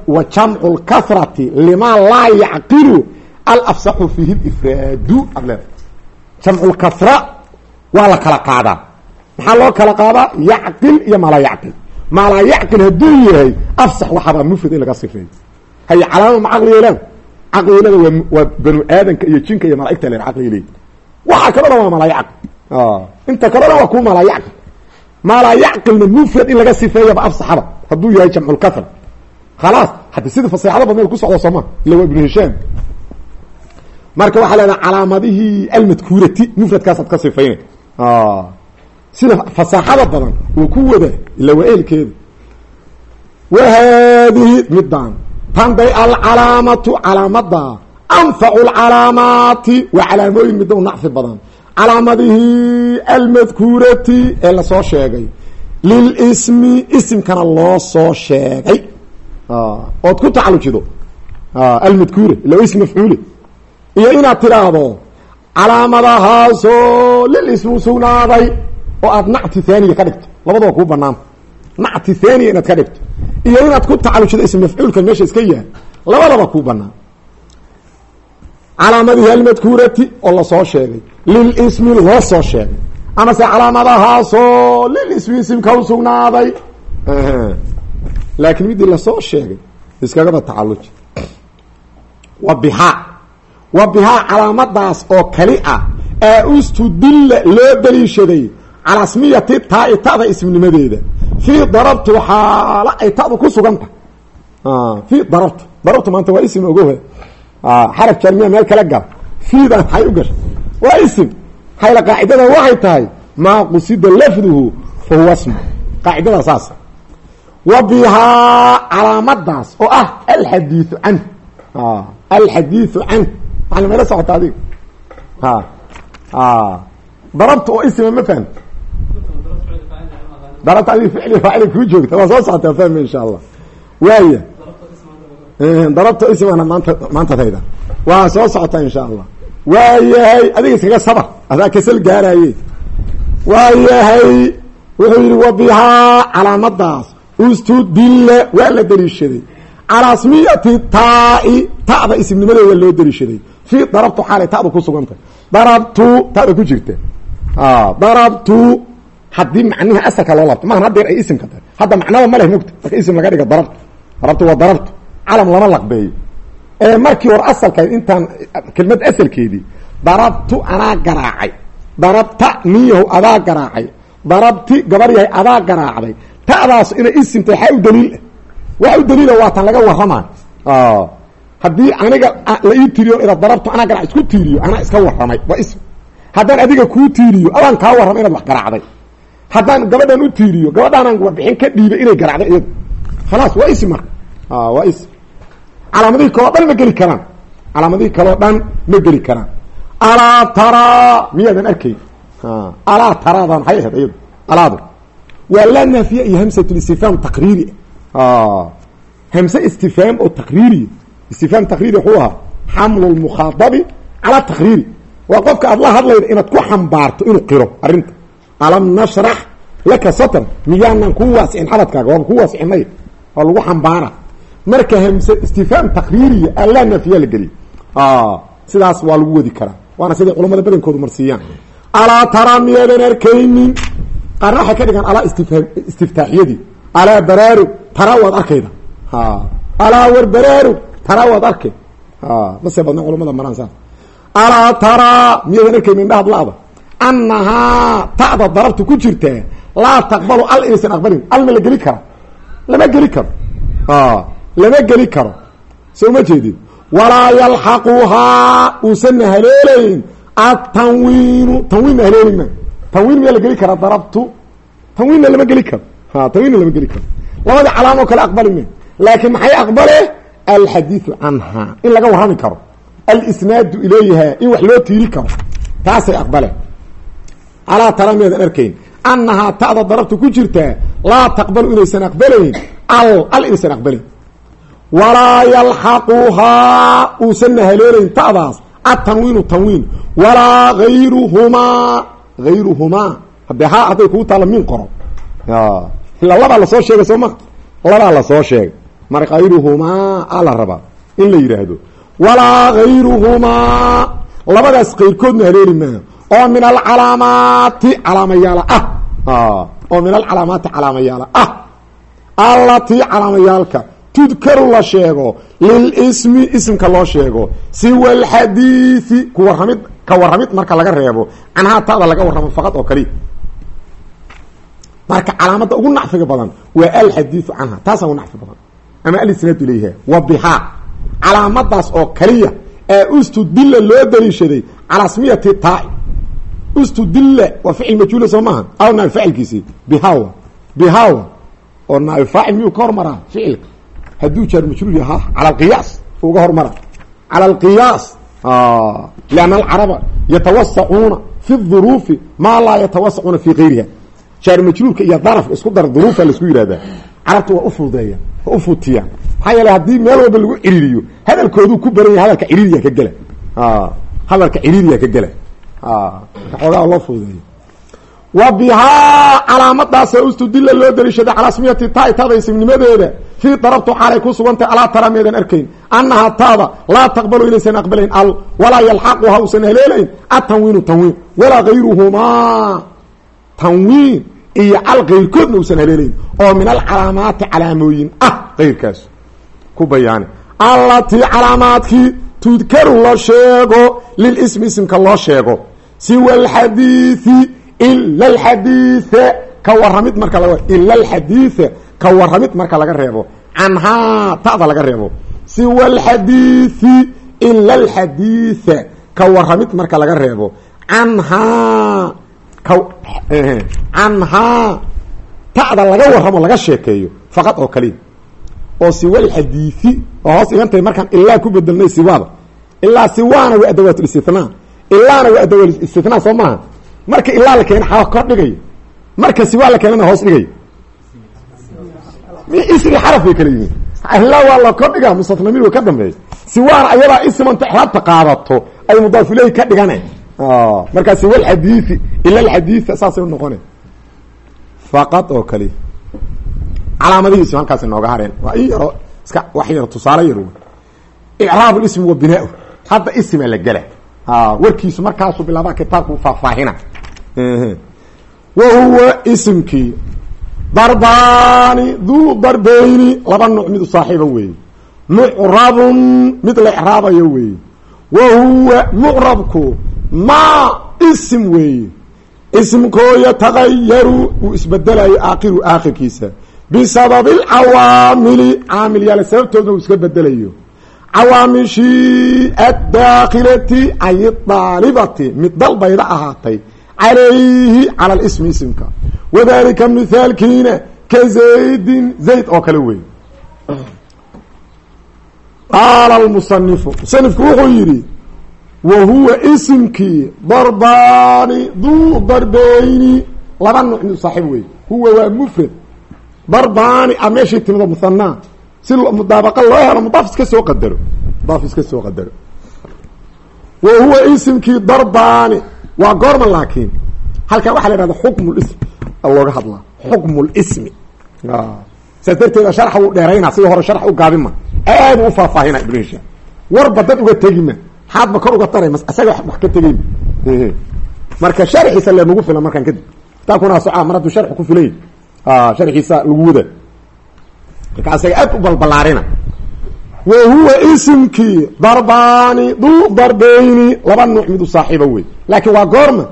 wa jamcu lkasrati limaa laa yacqilu alafsaxu fiihi ifraadu ad leedahay jamculkasra waa la kala qaadaa. Maxaa loo kala qaadaa? Yacqil iyo maalaa yacqil. Maalaa yacqil hadduu yahay afsax waxaabaa mufrad in laga sifeeyo haye calaama ma caqligana waa banu aadanka iyo jinka iyo malaaigta le caqli leey waxaa kaloo dhan waa maalaa yacqil inta kaloo dhan waa kuwa maalaa yacqil maalaa yacqilna mufrad in laga sifeeyaba afsaxaba. Hadduu yahay jamculkasra khalaas haddi sidii faseexado badneed ku socda sooma ila waa ibnu hishaam. Marka waxaa leedaha calaamadihii almadkuurati mufradkaasaad ka sifayna. Sida fasaaxada badan uu ku wada ila waa ehelkeeda. Wa haadihi tanday alcalaamatu calaamada anfacu lcalaamaati waa calaamooyin midda u nacfi badan. Calaamadihii almadkuurati ee la soo sheegay. Lilismi isimkana loo soo sheegay. Ood ku tacalujido almadkuura ila ism mafcuule iyo inaad tidhaahdo calaamadahaasoo lilismu sugnaaday oo aad nacti haaniya ka dhigto. Labadaba kuu banaanta nacti haaniya inaad ka dhigto iyo inaad ku tacalujido ism mafcuulka meesha iska yahay labadaba kuu banaan calaamadihii almadkuurati oo la soo sheegay lilismi loo soo sheegay. Amase calaamadahaasoo lilismi isimka sugnaaday. Laakiin midii la soo sheegay iskagaba tacaluji wa bihaa wa bihaa calaamadaas oo kali ah aa ustudilla loo daliishaday calaa smiyati taa-i ta'da ismnimadeeda fii darabtu xaalo ay ta'du ku suganta fii darabtu darabtu maanta waa ism ogohe xaraf jalmiya meel kala gal fiidan maxay u gashay? Waa ism hayla qaacidada waxay tahay maa qusida lafduhu fa huwa smu qaacidada saas. Wa bihaa calaamadaas oo ah alxadiiu canh alxadiiu canh maali mayla socota adiga. Darabta oo isma ma darabta adig ficli faacili kuu joogta waa soo socotaa fahmi insha allah waaya darabta ismana maanta maantad hayda waa soo socotaa insha allah waayahay adiga iskaga sabar adaa kasal gaaraaye. Waayahay wuxuu yidhi wa bihaa calaamadaas ustudilla waa la deliishaday calaa smiyati taai ta'da isimnimadeeda loo deliishaday fii darabtu xaalay ta'du ku sugantay darabtu ta'da ku jirta darabtu haddii macnihi asalka loo laabto. Maahan hadeer ay isimka tahay. Hadda macnaba ma leh marka isim laga dhiga darabtu darabtu waa darabtu calam lama laqbeeyo. Ee markii hore asalkayd intaan kelmad asalkeedii darabtu anaa garaacay. Darabta niyahu adaa garaacay. Darabti gabar yahay adaa garaacday. Ta'daas inay isimtay xaa u daliil. Waxa u daliila waa tan laga warramayo. Haddii aniga la ii tiriyo ida darabtu anaa garac isku tiiriyo anaa iska warramay. Waa ism haddaan adiga kuu tiiriyo adaan kaa warramay inaad wax garaacday haddaan gabadhan u tiiriyo gabadhaanaan warbixin ka dhiibay inay garaacday iyadu. Khalaas waa ism marka. Waa ism calaamadihii kaleo dhan ma geli karaan. Calaamadihii kaleo dhan ma geli karaan. Alaa taraa miyaadan arkayn alaa taraada maxay ahayd iyadu. Alaadu. Waa laa naafiya iyo hamsatulistifhaam taqriiri. Hamse istifhaam oo taqriiriya istifhaam taqriiri wuxuu ahaa xamlu lmukhaadabi calaa taqriiri. Waa qofka aad la hadlayda inaad ku xambaarto inuu qiro arrinta alam nashrax laka satr. Miyaanan kuu waasicin xabadkaaga waan kuu waasicinay waa lagu xambaara marka hamse istifhaam taqriiriya allaa naafiya la geliya sidaas waa lagu wadi karaa. Waana siday culamada badankoodu marsiiyaan. Alaa taraa miyaadan arkaynin? Qaarna waxay ka dhigaan alaa istifhaam istiftaaxiyadii. Alaa baraarug taraa waad arkayda. Alaa war baraarug taraa waad arkay. Mase badna culamada maraan saas alaa taraa miyaadan arkaynin indhahaad la-da annahaa ta'da darabta ku jirtaa laa taqbalu al inaysan aqbalin al ma la geli kara lama geli karo lama geli karo soo ma jeedin walaa yalxaquhaa uusanna haleelayn atanwiinu tanwiinna haleelina tanwiin miyaa la geli karaa darabtu tanwiinna lama geli karo tanwiinna lama geli karo labadii calaamoo kale aqbali me laakiin maxay aqbale alxadiidu canhaa in laga warrami karo alisnaadu ilayha in wax loo tiiri karo taasay aqbale alaa tara miyaadan arkayn? Annahaa ta'da darabta ku jirtaa laa taqbalu inaysan aqbalayn al al inaysan aqbalayn walaa yalxaquhaa uusanna haleelayn ta'daas atanwiinu tanwiin. Walaa hayruhumaa hayruhumaa haddee ha hadday kugu taalla min qoro. Ila labaa la soo sheegay soo ma? Labaa la soo sheegay. Mar hayruhumaa a la rabaa. In la yidhaahdo. Walaa hayruhumaa labadaas kayrkoodna haleeli maayo oo min alcalaamaati calaamayaala ah. Oo min alcalaamaati calaamayaala ah. Allatii calaamayaalka tudkaru la sheego lilismi ismka loo sheego siwa alxadiidi kuwaramid ka warramid marka laga reebo canhaa tada laga warramo faqad oo kaliya marka calaamadda ugu nacfiga badan waa alxadiidu canha taasaa ugu nacfi badan. Ama alisnaadu ilayha wa bihaa calaamadaas oo kaliya ee ustudilla loo daliishaday calaa smiyati taai ustudilla waa ficil majhuula soo maaha aw naab facilkiisii bihawa. Bihawa. Oo naab faacil miyuu ka hormaraa? Ficilka hadduu jaar majruur yaha cala alqiyaas uga hormara cala alqiyaas. Lianna alcaraba yatawasacuuna fi duruufi maa laa yatawasacuuna fi gayriha jaar majruurka iyo darafka isku dara duruufa la isku yihahdaa carabta waa ufudeeya waa ufutiyaan maxaa yeele haddii meel walba lagu ciriiriyo hadalkooduu ku baran yahay hadalka ciriiriya ka gela. Hadalka ciriiriya ka gela xoogaa loo fududeeya wa bihaa calaamadaasee ustudilla loo daliishaday calaa smiyati taai tada isimnimadeeda fii darabtu xaalay ku sugantay alaa tara meedan arkayn. Annahaa taada laa taqbalu inaysan aqbalayn al walaa yalxaquha usan haleelayn atanwiinu tanwiin walaa gayruhumaa tanwiin iyo al kayrkoodna uusan haleelayn oo min alcalaamaati calaamooyin ah kayrkaas ku bayaani. Allatii calaamaadkii tudkaru la sheego lilismi ismka loo sheego siwa alxadiidi ila alxadiida ka waramid marka laga ila alxadiida ka waramid marka laga reebo canhaa ta'da laga reebo siwa alxadiidi ila alxadiida ka waramid marka laga reebo canhaa canhaa ta'da laga waramo laga sheekeeyo faqad oo kaliya oo siwa alxadiidi oo hoos igantahay markaan ilaa ku bedelnay siwaada ilaa siwaana waa adawaatulistinaa ilaana waa adawaatulistinaa soo maaha. Marka ilaa la keena xaa kor dhigayo marka siwaa la keenana hoos dhigayo isri xaraf bay kala yihiin waa la kor dhigaa mustatnamir ka dambeeya siwaana ayadaa ismanta ixraabta qaadato ay mudaaf ileyhi ka dhigane. Markaasi walxadiidi ila alxadiida saasay unoqone faqad oo kali. Calaamadihiisu halkaas nooga hareen. Waa yaro iska wax yaro tusaale yar icraab lismi wa binaa hadda isma la gela warkiisu markaasuu bilaabaa kitaabku faahfaahina. Wa huwa isimkii darbaani duu darbeyni laba nuuc mid u saaxiiba weeye mucrabun mid la icraabayo weeye wa huwa mucrabku maa isim weeye isimkoo yatagayaru uu isbedelayo aakiru aakhirkiisa. Bisababi alcawaamili caamil yaale sababtooda uu iska bedelayo cawaamishii addaakilati ay daalibati mid dalbayda ahaatay calayhi cala lismi isimka wadalika mithaalkiina ka zaydin zayd oo kale wey qaala lmusanifu musanifku wuxuu yidhi wa huwa isimkii darbaani duu darbeyni laba nuuc mid saaxiib wey huwa waa mufrad darbaani a meeshii timido muhanaa si mudaabaqa loo helo mudaaf iska soo qadaro. Mudaaf iska soo qadaro. Wa huwa isimkii darbaani waa goorma laakiin. Halkaa waxaa la ihahda xukmu lism looga hadlaa. Xukmu lismi saas darteeda sharxa wuu dheeraynaa. Sida hore sharx u gaabima aad u faahfaahina ibnu hishaam warba dad uga tegima xaadba kor uga taray isaga wax ka tegayma marka sharxiisa le nagu filan markaan kadib kitaabkuna soca mar hadduu sharxu ku filay sharxiisa lagu wada marka asaga aad u balbalaarina wa huwa isimkii darbaani duu darbeyni laba nuuc mid u saaxiiba wey laakiin waa goorma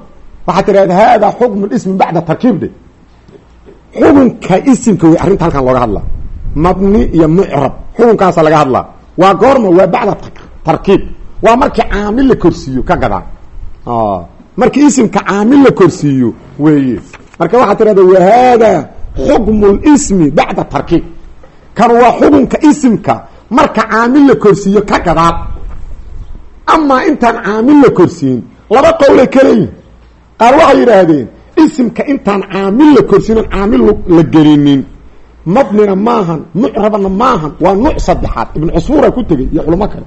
waxaa tidhahda hada xukmu ismi bacda tarkiib dhe xukunka isimka wey arrinta halkan looga hadlaa. Mabni iyo mucrab xukunkaasa laga hadlaa. Waa goorma waa bacda tarkiib. Waa markii caamil la korsiiyo ka gadaan markii isimka caamil la korsiiyo weeye. Marka waxaa tidhahda wa hada xukmu lismi bacda tarkiib kan waa xukunka isimka. Marka caamil la korsiiyo ka gadaal. Amaa intaan caamil la korsiin laba qowlay kaleyihin qaar waxay yidhaahdeen isimka intaan caamil la korsiinan caamil la gelinin. Mabnina maahan mucrabana maahan waa nuuc saddexaad. Ibn cusfuura ku tegey iyo culamo kale.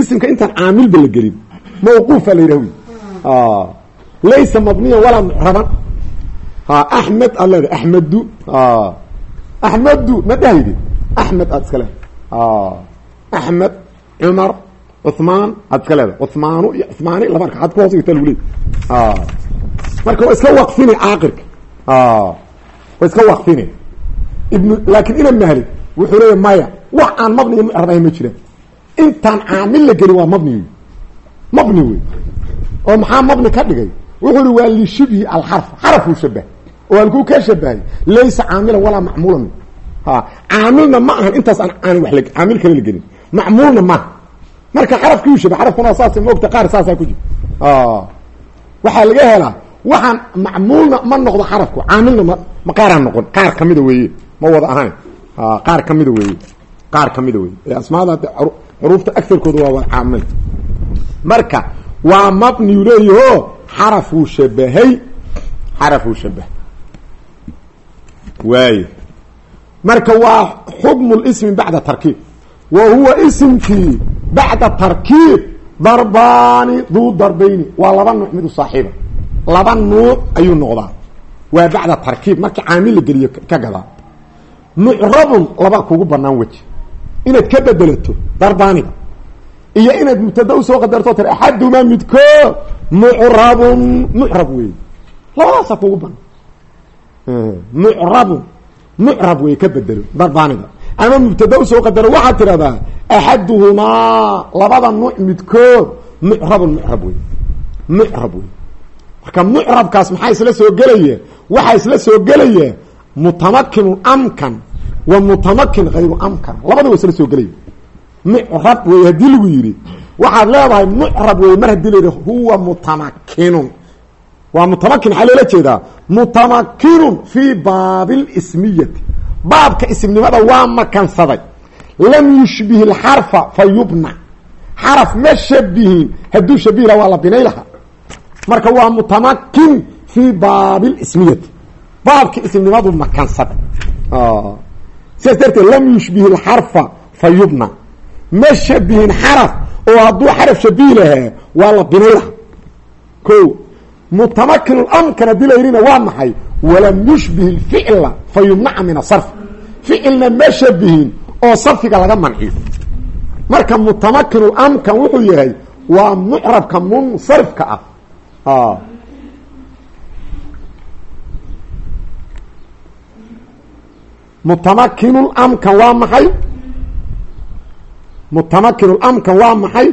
Isimka intaan caamilba la gelin. Mawquufa la yidhah laysa mabniyan walaa mucraban axmed leedahay axmedu axmedu ma dhahaydi axmed ah. aad iska leedahay axmed cumar cuhmaan aad iska leedahay. Cuhmaanu iyo cuhmaani laba arkacaad ku hoosgita lgu leey ah. marka waa iska waqfini caaqirka ah. waa iska waqfini. Ibn laakiin ina mahli wuxuu leeya maya wax aan mabniga mucrabahay ma jiraan intaan caamil la gelin waa mabni. Mabni wey. Oo maxaa mabni ka dhigay? Wuxuu hi waa lishibhi alxarf xarafuu shabah oo halkuu ka shabahay. Laysa caamilan walaa macmuulan. Caamilna ma ahan intaas aan aan wa caamil kale la gelin. Macmuulna maaha marka xarafkiu shaba xarafkuna saas maogta qaar saasaa ku jira waxaa laga helaa waxaan macmuulna ma noqdo xarafku caamilna ma ma qaaraan noqon. Qaar kamida weeye ma wada ahayn. Qaar kamida weeye qaar kamida weye ee asmaada xuruufta agarkooda waa caamil. Marka waa mabniyu leeyaho xarafuu shabahay xarafuu shabahay waay marka waa xukmu lismi bacda tarkiib. Wa huwa isimkii bacda tarkiib darbaani duu darbeyni waa laba nuuc mid u saaxiiba. Laba nuuc ayuu noqdaa. Waa bacda tarkiib. Markii caamil la geliyo ka gadaa mucrabun laba kugu banaan weji. Inaad ka bedelato darbaaniga. Iyo inaad mubtada u soo qadarto tiri axadumaa midkood. Mucrabun mucrab wey labadaasa kugu banaan mucrabun mucrab wey ka bedelo darbaaniga ama mubtada u soo qadaro waxaad tidhahdaa axaduhumaa labada nuuc midkood mucrabun mucrab wey mucrab wey marka mucrabkaas maxaa isla soo gelaya waxaa isla soo gelaya mutamakinu amkan wa mutamakin hayru amkan. Labada wa isla soo gelaya mucrab wey haddii lagu yidhi waxaad leedahay mucrab wey mar haddii la yidhi huwa mutamakinun waa mutamakin maxaa loola jeedaa. Mutamakinun fii baabilismiyati baabka ismnimada waa makansaday. Lam yushbih alxarfa fa yubna xaraf ma shabihin hadduu shabihi laha waa la binay lahaa. Marka waa mutamakin fii baabilismiyati baabka ismnimadu makansaday. Sidaas darteed lam yushbih alxarfa fa yubna ma shabihin xaraf. Oo hadduu xaraf shabihi lahaa waa la binay lahaa. Ko mutamakin amkan haddii la yidhina waa maxay walam yushbih ficla fa yumnaca min asarf ficilna ma shabihin oo sarfiga laga manciyo marka mutamakin amkan wuxuu yahay waa mucrabka munsarifka ah mutamakin amkan waa maxay mutamakin amkan waa maxay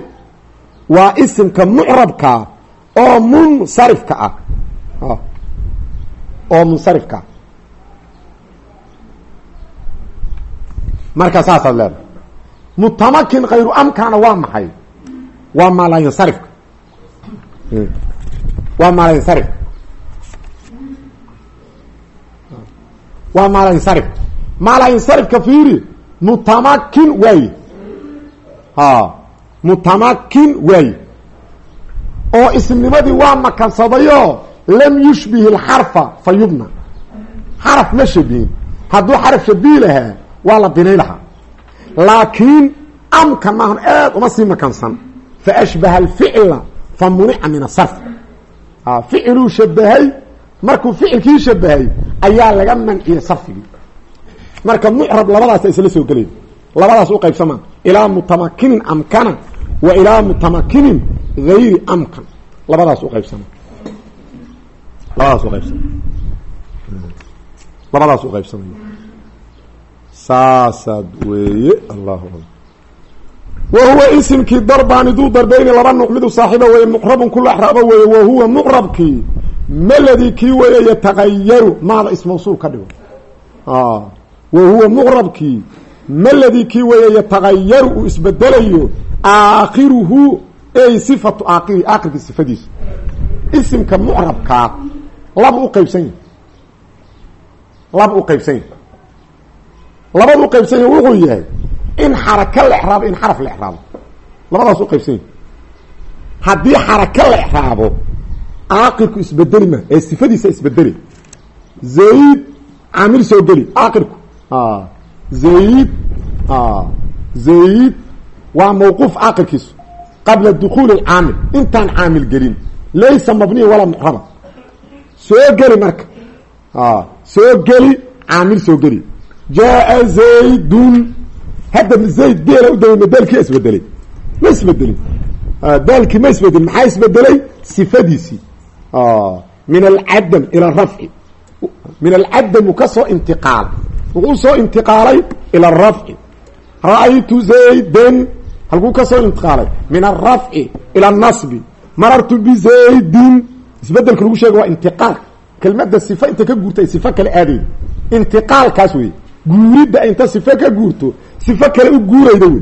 waa isimka mucrabka oo munsarifka ah. Oo munsarifka. Marka saasaad leedahay. Mutamakin kayru amkana waa maxay? Waa maalayansarifka waa maalayansarif waa maalayansarif maalayansarifka fiiri mutamakin waaye. Ha mutamakin waaye oo ismnimadii waa makansadayo lam yushbih اlxarfa fa yubna. Xaraf ma shabihin. Hadduu xaraf shabihi lahaa waa la binay lahaa. Laakiin amka maahan aad uma sii makansan. Faashbaha alficla fa munica min asarf ficiluu shabahay markuu ficilkii shabahay ayaa laga manciyey sarfigii. Marka mucrab labadaasa isla soo gelayn labadaas u qaybsamaan. Ilaa mutamakinin amkana wa ilaa mutamakinin gayri amkan. Labadaas u qaybsama labadaas uqaybsama labadaas u qaybsamay saasaad weeye allahu a wa huwa isimkii darbaan iduu darbeyni laba nuuc midu saaxiiba weeye muqrabun kula axraabo weeye wa huwa muqrabkii maladii kii weeye yatagayaru maada ismawsuul ka dhigo. Wa huwa muqrabkii maladii kii weeye yatagayaru uu isbedelayo aakhiruhu ey sifatu aakhiri aakhirkii sifadiisa. Isimka mucrabkaa laba u qaybsan yahi laba u qaybsan yahi labada wuxuu yahay in xaraka la exraabo in xaraf la exraabo labadaas u qaybsan yahi haddii xaraka la exraabo aakirku isbedeli ma ee sifadiisa isbedeli zayd caamil soo geli aakirku zayd zayd waa mawquuf aakirkiisu qabla dukuuli اcaamil intaan caamil gelin. Laysa mabniya walaa mucraba soo geli marka. Soo geli caamil soo geli. Jaa zaydun. Hadda zayd geela u dawey ma daalkii isbedelay. Ma isbedelin. Daalkii ma isbedelin. Maxaa isbedelay? Sifadiisii. Min alcadam ila rafci min alcadam uu ka soo intiqaalay wuxuu u soo intiqaalay ila arafci ra'aytu zaydan halkuu ka soo intiqaalay. Min alrafci ila anasbi marartu bizaydin isbeddelka lagu sheega waa intiqaal. Kelmadda sifa inta ka guurta ay sifo kale aadayda intiqaalkaas wey guuridda inta sifo ka guurto sifo kale u guurayda wey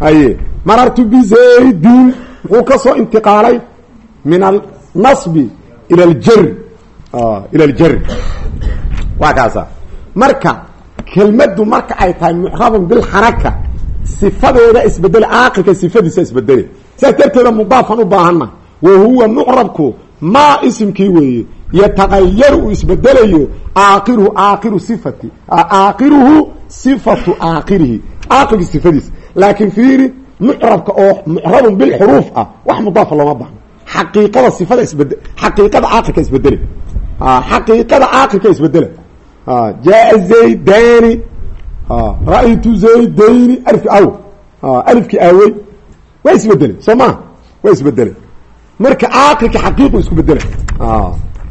aye marartu bizaydin muxuu ka soo intiqaalay min alnasbi ila aljari ila aljari waa kaasa. Marka kelmaddu marka ay tahay mucrabun bilxaraka sifadeeda isbedele aakirka sifadiisa isbedele saas darteeda mudaafan u baahanna wa mucrabku maa isimkii weeye yatagayaru uu isbedelayo aakiruhu aakiru sifati aakiruhu sifatu aakirihi aakirki sifadiisa laakiin fiiri mucrabka oo mucrabun bilxuruuf ah wax mudaafa looma baahno xaqiiqada sifada isbede xaqiiqada aakirka isbedele xaqiiqada aakirka isbedela jaa zaydani ra-ytu zaydayni alifki aw. Alifkii aawey waa isbedelay soo maa waa isbedelay marka aakirka xaqiiqu isku bedela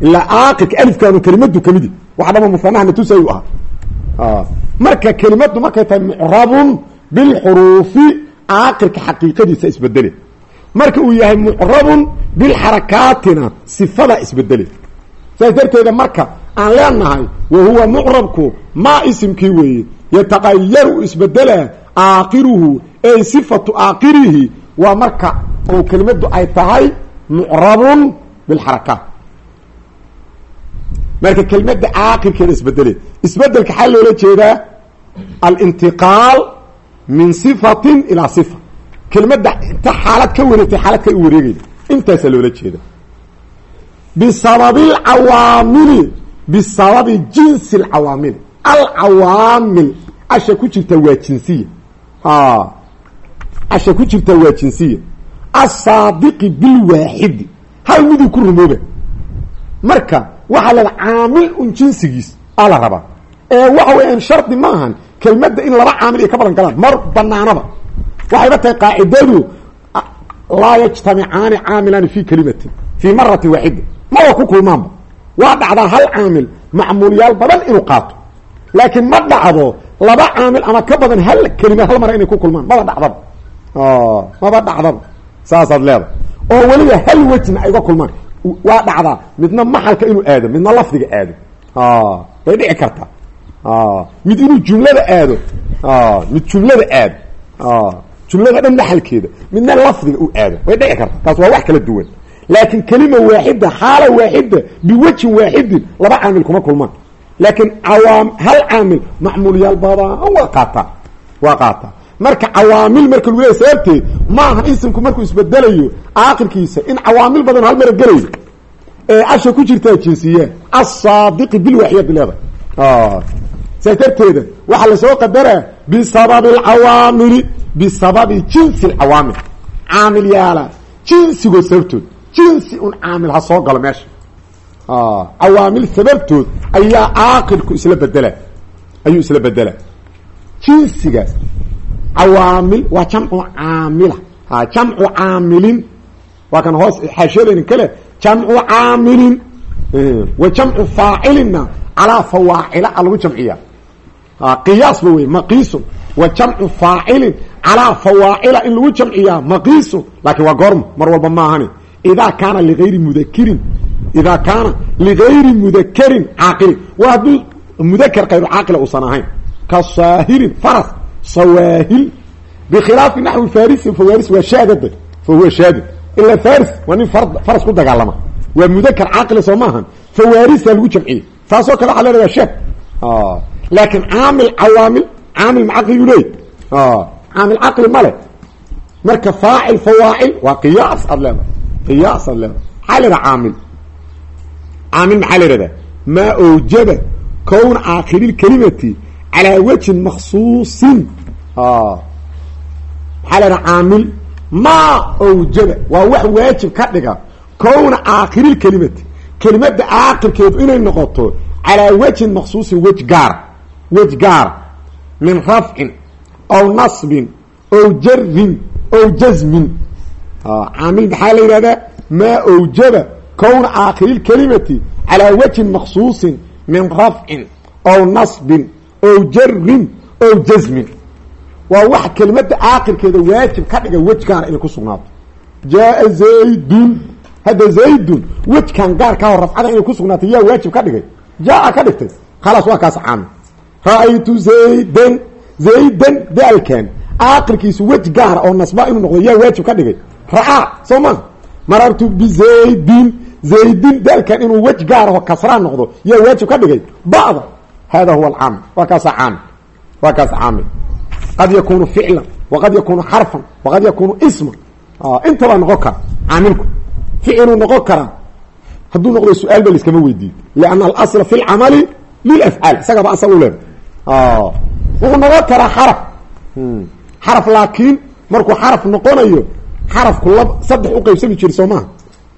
ilaa aakirka alifkaanu kelimadu kamidi wax dhama musanaha natusay u ahaa marka kelimadu markay tahay mucrabun bilxuruufi aakirka xaqiiqadiisa isbedele marka uu yahay mucrabun bilxarakaatina sifada isbedele saas darteeda marka aan leenahay wa huwa mucrabku maa isimkii weeye yataqayaru isbedela aakiruhu ey sifatu aakirihi waa marka oo kelimadu ay tahay mucrabun bilxarakaat marka kelimada aakirkeeda isbedele. Isbedelka xaa loola jeedaa alintiqaal min sifatin ilaa sifa. Kelimada inta xaalad ka wareegtay xaalad ka u wareegayda intaasaa loola jeeda bisababi alcawaamili bisababi jinsi alcawaamili alcawaamil asha ku jirta waa jinsiya casha ku jirtaa waa jinsiya asaadiqi bilwaaxidi hal miduu ku rumooba marka waxaa leeda caamil un jinsigiis aa la rabaa. Ee waxa weeyaan shardi ma ahan. Kelmadda in laba caamil ay ka badan galaan. Mar banaanaba waxayba tahay qaacidadu laa yajtamicaani caamilaani fi kelimatin fii maratin waaxida maba ku kulmaanba waa dhacdaa hal caamil macmuulyaal badan inuu qaato. Laakiin ma dhacdo laba caamil ama ka badan hal kelima hal mara inay ku kulmaan. Maba dhacdaba. Maba dhacdaba. Saasaad leeda oo weliba hal wejna ay ga kulmaan. Waa dhacdaa midna maxalka inuu aado midna lafdiga aado. Way dhici kartaa. Mid inuu jumlada aado. Mid jumlada aado. Jumlada dhan maxalkeeda midna lafdiga uu aado. Way dhici kartaa. Taas waa wax kala duwan. Laakiin kelima waaxida xaala waaxida biwejin waaxidin laba caamil kuma kulmaan laakiin cawaam hal caamil macmuulyaal badan waa qaataa waa qaataa marka cawaamil marka lagu leeya sababteed ma aha isimku markuu isbedelayo aakirkiisa in cawaamil badan hal mara gelayo ee asha ku jirtaa jinsiya asaadiqi bilwaxiyad leeda saas darteeda waxaa la soo qadaraa bisababi alcawaamili bisababi jinsi alcawaamil caamil yaalla jinsigood sababtood jinsi un caamil ha soo galo meesha cawaamil sababtood ayaa aakirku isla bedela ayuu isla bedela jinsigaas cawaamil waa jamcu caamila ha jamcu caamilin waa kan hoos xaashiyadaynin kale jamcu caamilin wa jamcu faacilinna calaa fawaacila a lagu jamciya qiyaasba wey maqiisun wa jamcu faacilin calaa fawaacila in lagu jamciyaa maqiisun laakiin waa goorma mar walba maahani idaa kaana ligayri mudakirin idaa kaana ligayri mudakarin caaqilin waa hadduu mudakar kayru caaqila uusan ahayn ka saahirin faras sawaahil bikhilaafi naxwi farisi fawaris waa shaadada fa huwa shaadid ila faris waa nin faras ku dagaalama waa mudakar caaqila soo maahan fawarisa lagu jamciyey taasoo kale waxa leeda waa shaad laakiin caamil cawaamil caamil macaqliyu leey caamil caqli male marka faacil fawaacil waa qiyaas aad leedahay qiyaas aad leedahay maxaa la yidhaha caamil caamil maxaa la yidhahdaa maa awjaba kowna aakhiriilkelimati calaa wajhin maksuusin maxaa la yidhaha caamil maa awjaba waa wax waajib ka dhiga kowna aakhiriilkelimati kelimada aakhirkeedu inay noqoto calaa wajhin maksuusin wej gaara wej gaara min rafcin aw nasbin aw jarin aw jazmin caamil maxaa la yidhahdaa maa awjaba kowna aakhiriilkelimati calaa wajhin maksuusin min rafcin aw nasbin aw jarin aw jazmin waa wax kelimada aakhirkeeda waajib ka dhiga wej gaara inay ku sugnaato jaaa zaydun hadda zaydun wejkan gaarkaa hor rafcada inay ku sugnaato yaa waajib ka dhigay jaa ka dhigtay khalaas waa kaas caamil ra'aytu zaydan zaydan daalkan aakhirkiisu wej gaara oo nasba inuu noqdo yaa waajib ka dhigay ra'aa soo ma marartu bizaydin zaydin daalkan inuu wej gaaraho kasraa noqdo yaa waajib ka dhigay ba'da. Hada huwa alcaamil waa kaasa caamil waa kaas caamil qad yakunu ficlan waqad yakunu xarfan waqad yakunu isma intabaa noqon kara caamilku. Ficiluu noqon karaa hadduu noqdo su'aal ba laiskama weydiiyo lianna alasla fi lcamali lilafcaal isagaba asal u leeda wuxuu noqon karaa xaraf. Xaraf laakiin markuu xaraf noqonayo xarafku lab saddex u jiri soo maaha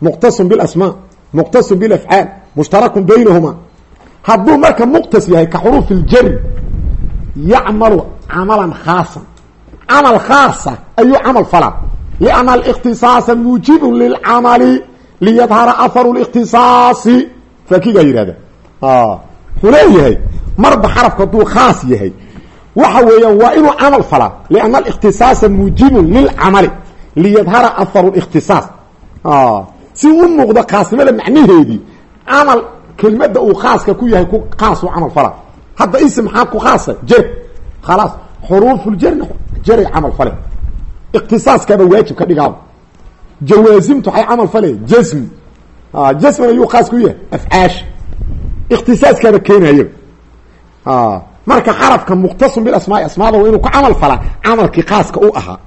muqtasun bilasmaa muqtasun bilafcaal mushtarakun baynahuma. Hadduu marka muqtas yahay ka xuruufi ljari yacmalu camalan khaasan. Camal khaasa ayuu camal falaa lianna alikhtisaasa muujibun lilcamali liyadhara aharu likhtisaasi faakigaa yidhahda wuxuu leeyahay marba xarafku hadduu khaas yahay. Waxa weeyaan waa inuu camal falaa lianna alikhtisaasa muujibun lilcamali liyadhara aharu likhtisaas si u muuqdo khaasnimada macnaheedii camal kelimada uu khaaska ku yahay ku khaasuu camal falaa hadda ism maxaa ku khaasa jer khalaas xuruufuljarna jaray camal fale. Ikhtisaaskaaba waajib ka dhigaaba jawaasimtu waxay camal fale jasmi jasmin ayuu khaas ku yahay afcaasha ikhtisaaskaaba keenayaba marka xarafka muqtasun bilasmaai asmaada waa inuu ku camal falaa camalkii khaaska u ahaa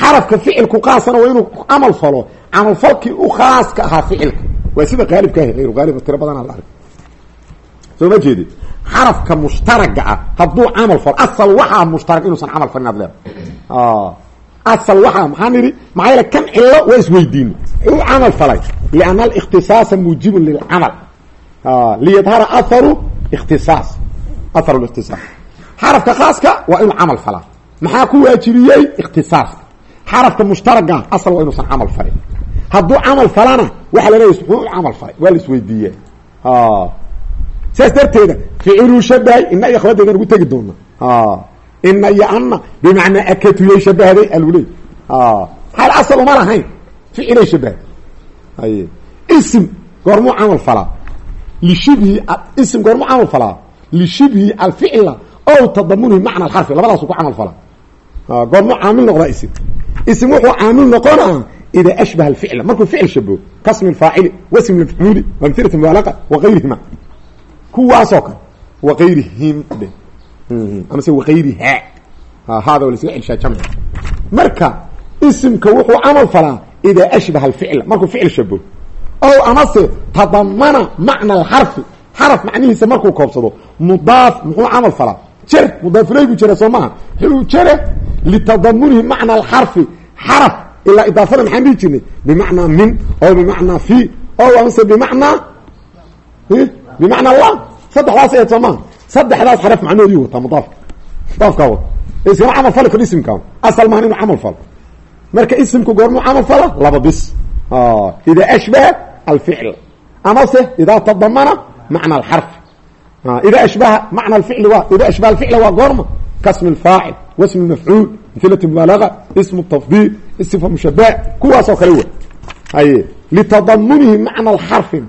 xarafka ficilku khaasana waa inuu camal falo camalfalkii u khaaska ahaa ficilka. Waa sida qaalibka ahi ayru qaalib tiro badanaa la arg soo ma jeedid xarafka mushtaraga ah hadduu camal falo asal waxaa mushtarag inuusan camal falin ad leeda asal waxaa maxaa nidhi? Maxaa yaele kan cilo waa isweydiin. U camal falay lianna alikhtisaasa muujibun lilcamal. Liyadhara aharu ikhtisaas aharu likhtisaas xarafka khaaska waa inuu camal falaa. Maxaa ku waajibiyey? Ikhtisaaska xarafka mushtaraga asal waa inuusan camal falin hadduu camal falana waxaa la muxuu camal falay waa la isweydiiya sidaas darteeda ficiluu shabahay ina iyo akhwadeedan ugu tegi doona ina iyo ana bimacnaa akatuyay shabahday aluley hal asal uma lahayn ficilay shabahay haye. Ism goormuu camal falaa. Lishibhi ism goormuu camal falaa. Lishibhi alficla o tadamunihi macna alxarfi labadaasu ku camal falaa. Goormuu caamil noqdaa ism ism wuxuu caamil noqonaa idaa ashbaha alficla. Markuu ficil shabaho kasmi lfaacili wasmi mafcuuli wamhilati mubaalaqa wagayrihima kuwaasoo kale wagayrihim dhe amase wagayriha haada wa lasaga celshaa jamci marka isimka wuxuu camal falaa idaa ashbaha alficla. Markuu ficil shabaho ow amase tadamana macna alxarfi. Xaraf macnihiisa markuu koobsado mudaaf muxuu camal falaa. Jer mudaafuley buu jira soo maaha. Xiluu jere litadamunihi macna alxarfi xaraf. Ilaa idaafada maxaan dhihi jirnay? Bimacnaa min o bimacnaa fi o amase bimacnaa bimacnaa la. Saddexdaas eed soo maaha saddexdaas xaraf macnahoodii wataa mudaafka mudaafkaa wata iskama camal fali karo isimka. Asal maahan inuu camal falo marka isimku goormuu camal fala? Laba bis. Idaa ashbaha alficl. Amase idaa tadamana macna alxarfi idaa ashbaha macna alficli waa idaa ashbaha alficla waa goorma. Kasmi lfaacil wasmi mafcuul mhilati mubaalaga ismu tafdiil sifa mushabah kuwaasoo kale wa haye litadamunihi macna alxarfin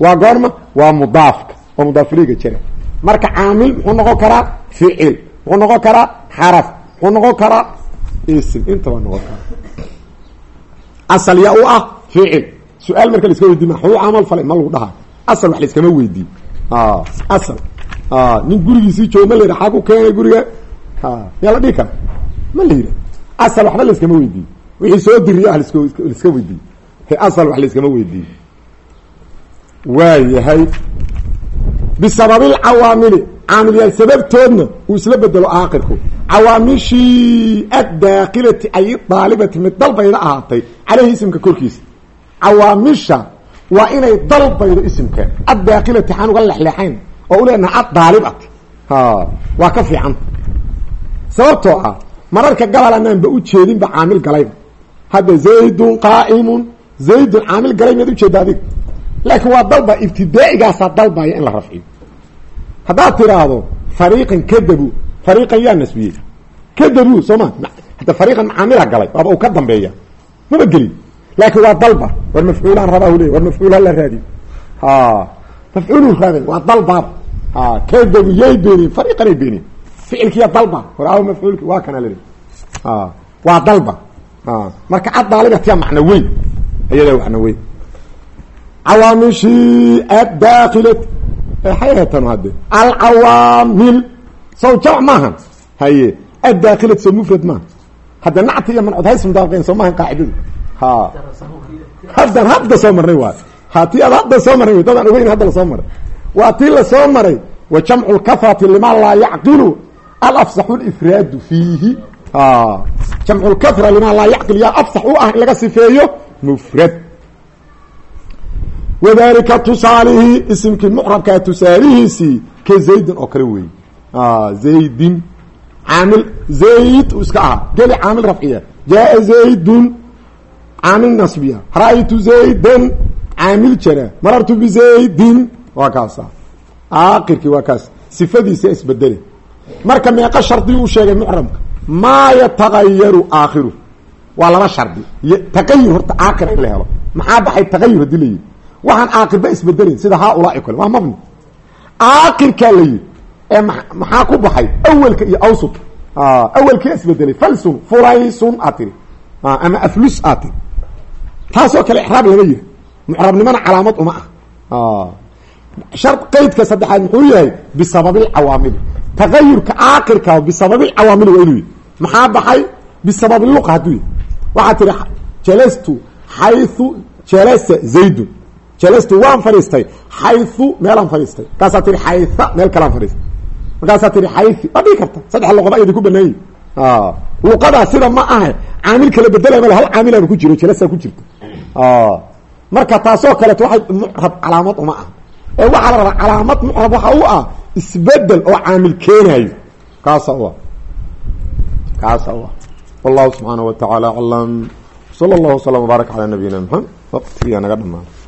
waa goorma waa mudaafka oo mudaafiliga jira. Marka caamil muxuu noqon karaa ficil muxuu noqon karaa xaraf muxuu noqon karaa ism inta waa noqon karaa. Asal yaa u ah ficil. Su'aal marka laiska weydiy maxuu camal falay? Ma lagu dhahaa. Asal wax laiskama weydiiy asal. Nin gurigiisii joogo ma la yidha xaa ku keenay guriga yaa la dhihi kara ma la yidha asal waxba laiskama weydiiy wixii soo diriyo ah laiska weydiiy asal wax laiskama weydiiy waa yahay bisababilcawaamili caamilyaal sababtoodna uu isla bedelo aakirku cawaamishii addaakilati ay daalibati mid dalbayda ahaatay caleyhi isimka korkiisa. Cawaamisha waa inay dalbaydo isimka. Addaakilati xaan uga lexleexayn oo u leenaha addaalibati waa ka fiicanta sababtoo ah mararka gabal anaanba u jeedinba caamil galayba hadda zaydun qaa'imun zaydun caamil galay miyaad ujeeda adiga? Laakiin waa dalba ibtidaa'igaasaa dalbaya in la rafciyo. Haddaad tiraahdo fariiqan kadabu fariiqan yaa nasbiyey kadabu soo ma hadda fariiqan caamila galay waaba uu ka dambeeya. Maba gelin. Laakiin waa dalba war mafcuulaan rabaa le war mafcuul hala raadiyo mafcuulu raaday waa dalbaaba. Kadabu yay beeniyen fariiqanay beeniyen ficilkiya dalba. Aawo mafcuulki waa kana lale waa dalba. Marka addaalibatiya macno weyn. Iyada macno weyn. Cawaamishii addaakilati xayatan hadde. Alcawaamil. Sow jamc maahan. Haye addaakilati soo mufrad maaha hadda nacti iyo mancod hays mudaafaqeen soo maahan qaacidadu. Ha. Haddan hadda soo marnay waay. Ha ti ad hadda soo marnay dadaan ogeyn hadda la soo maray. Waa tii la soo maray. Wa jamcu lkafrati lima laa yacqilu alafsaxu lifraadu fiihi jamcu lkafra lima laa yacqil yaa afsax u ah in laga sifeeyo mufrad wadalika tusaalihii isimkii mucrabkaa tusaalihiisii ka zaydin oo kale weeye zaydin caamil zayd u iska ahaa geli caamil rafciya jaa zaydun caamil nasbiya ra'aytu zaydan caamil jara marartu bizaydin waa kaasa aakirkii waa kaas sifadiisa isbedele marka meeqa shardi uu sheegay mucrabka maa yatagayaru aakhiru waa laba shardi. Taqayur horta aakira in la helo. Maxaa baxay taqayur haddii la yidhi? Waxaan aakirba isbedelayn sida haaulaai kale. Waa mabni. Aakirkaa la yidhi ee maxaa ku baxay? Awelka iyo awsut awelkia isbedelay falsun fulaysun aad tiri ama aflus aad tiri taasoo kale ixraab lama yihi mucrabnimona calaamad uma ah. Shar qeydka saddexaad muxuu yahay bisababilcawaamili tagayurka aakirka bisababilcawaamili waa inuu yihi maxaa baxay bisababiluqa hadduu yihi waxaad tihi jalastu xayu jalasa zaydun jalastu waan fadhiistay xayu meelaan fadhiistay markaasaa tihi xaya meel kalaan fadhiistay markaasaa tihi xayi waa dhigi karta saddex loqoba ayadi ku banaayi luqadaa sida ma ahe caamil kala bedelay mal hal caamilaaba ku jiro jelasaa ku jirta marka taasoo kaleeto waxay mucrab calaamad uma ah ee waxaa la calaamad mucrab waxa u ah isbeddel oo caamil keenayo kaasa u ah. Kaasa u ah. Wallahu subxaana wa tacaala aclam sala allahu waslama wbaarak calaa nabiyina maxamed waqtigii anaga dhamaaday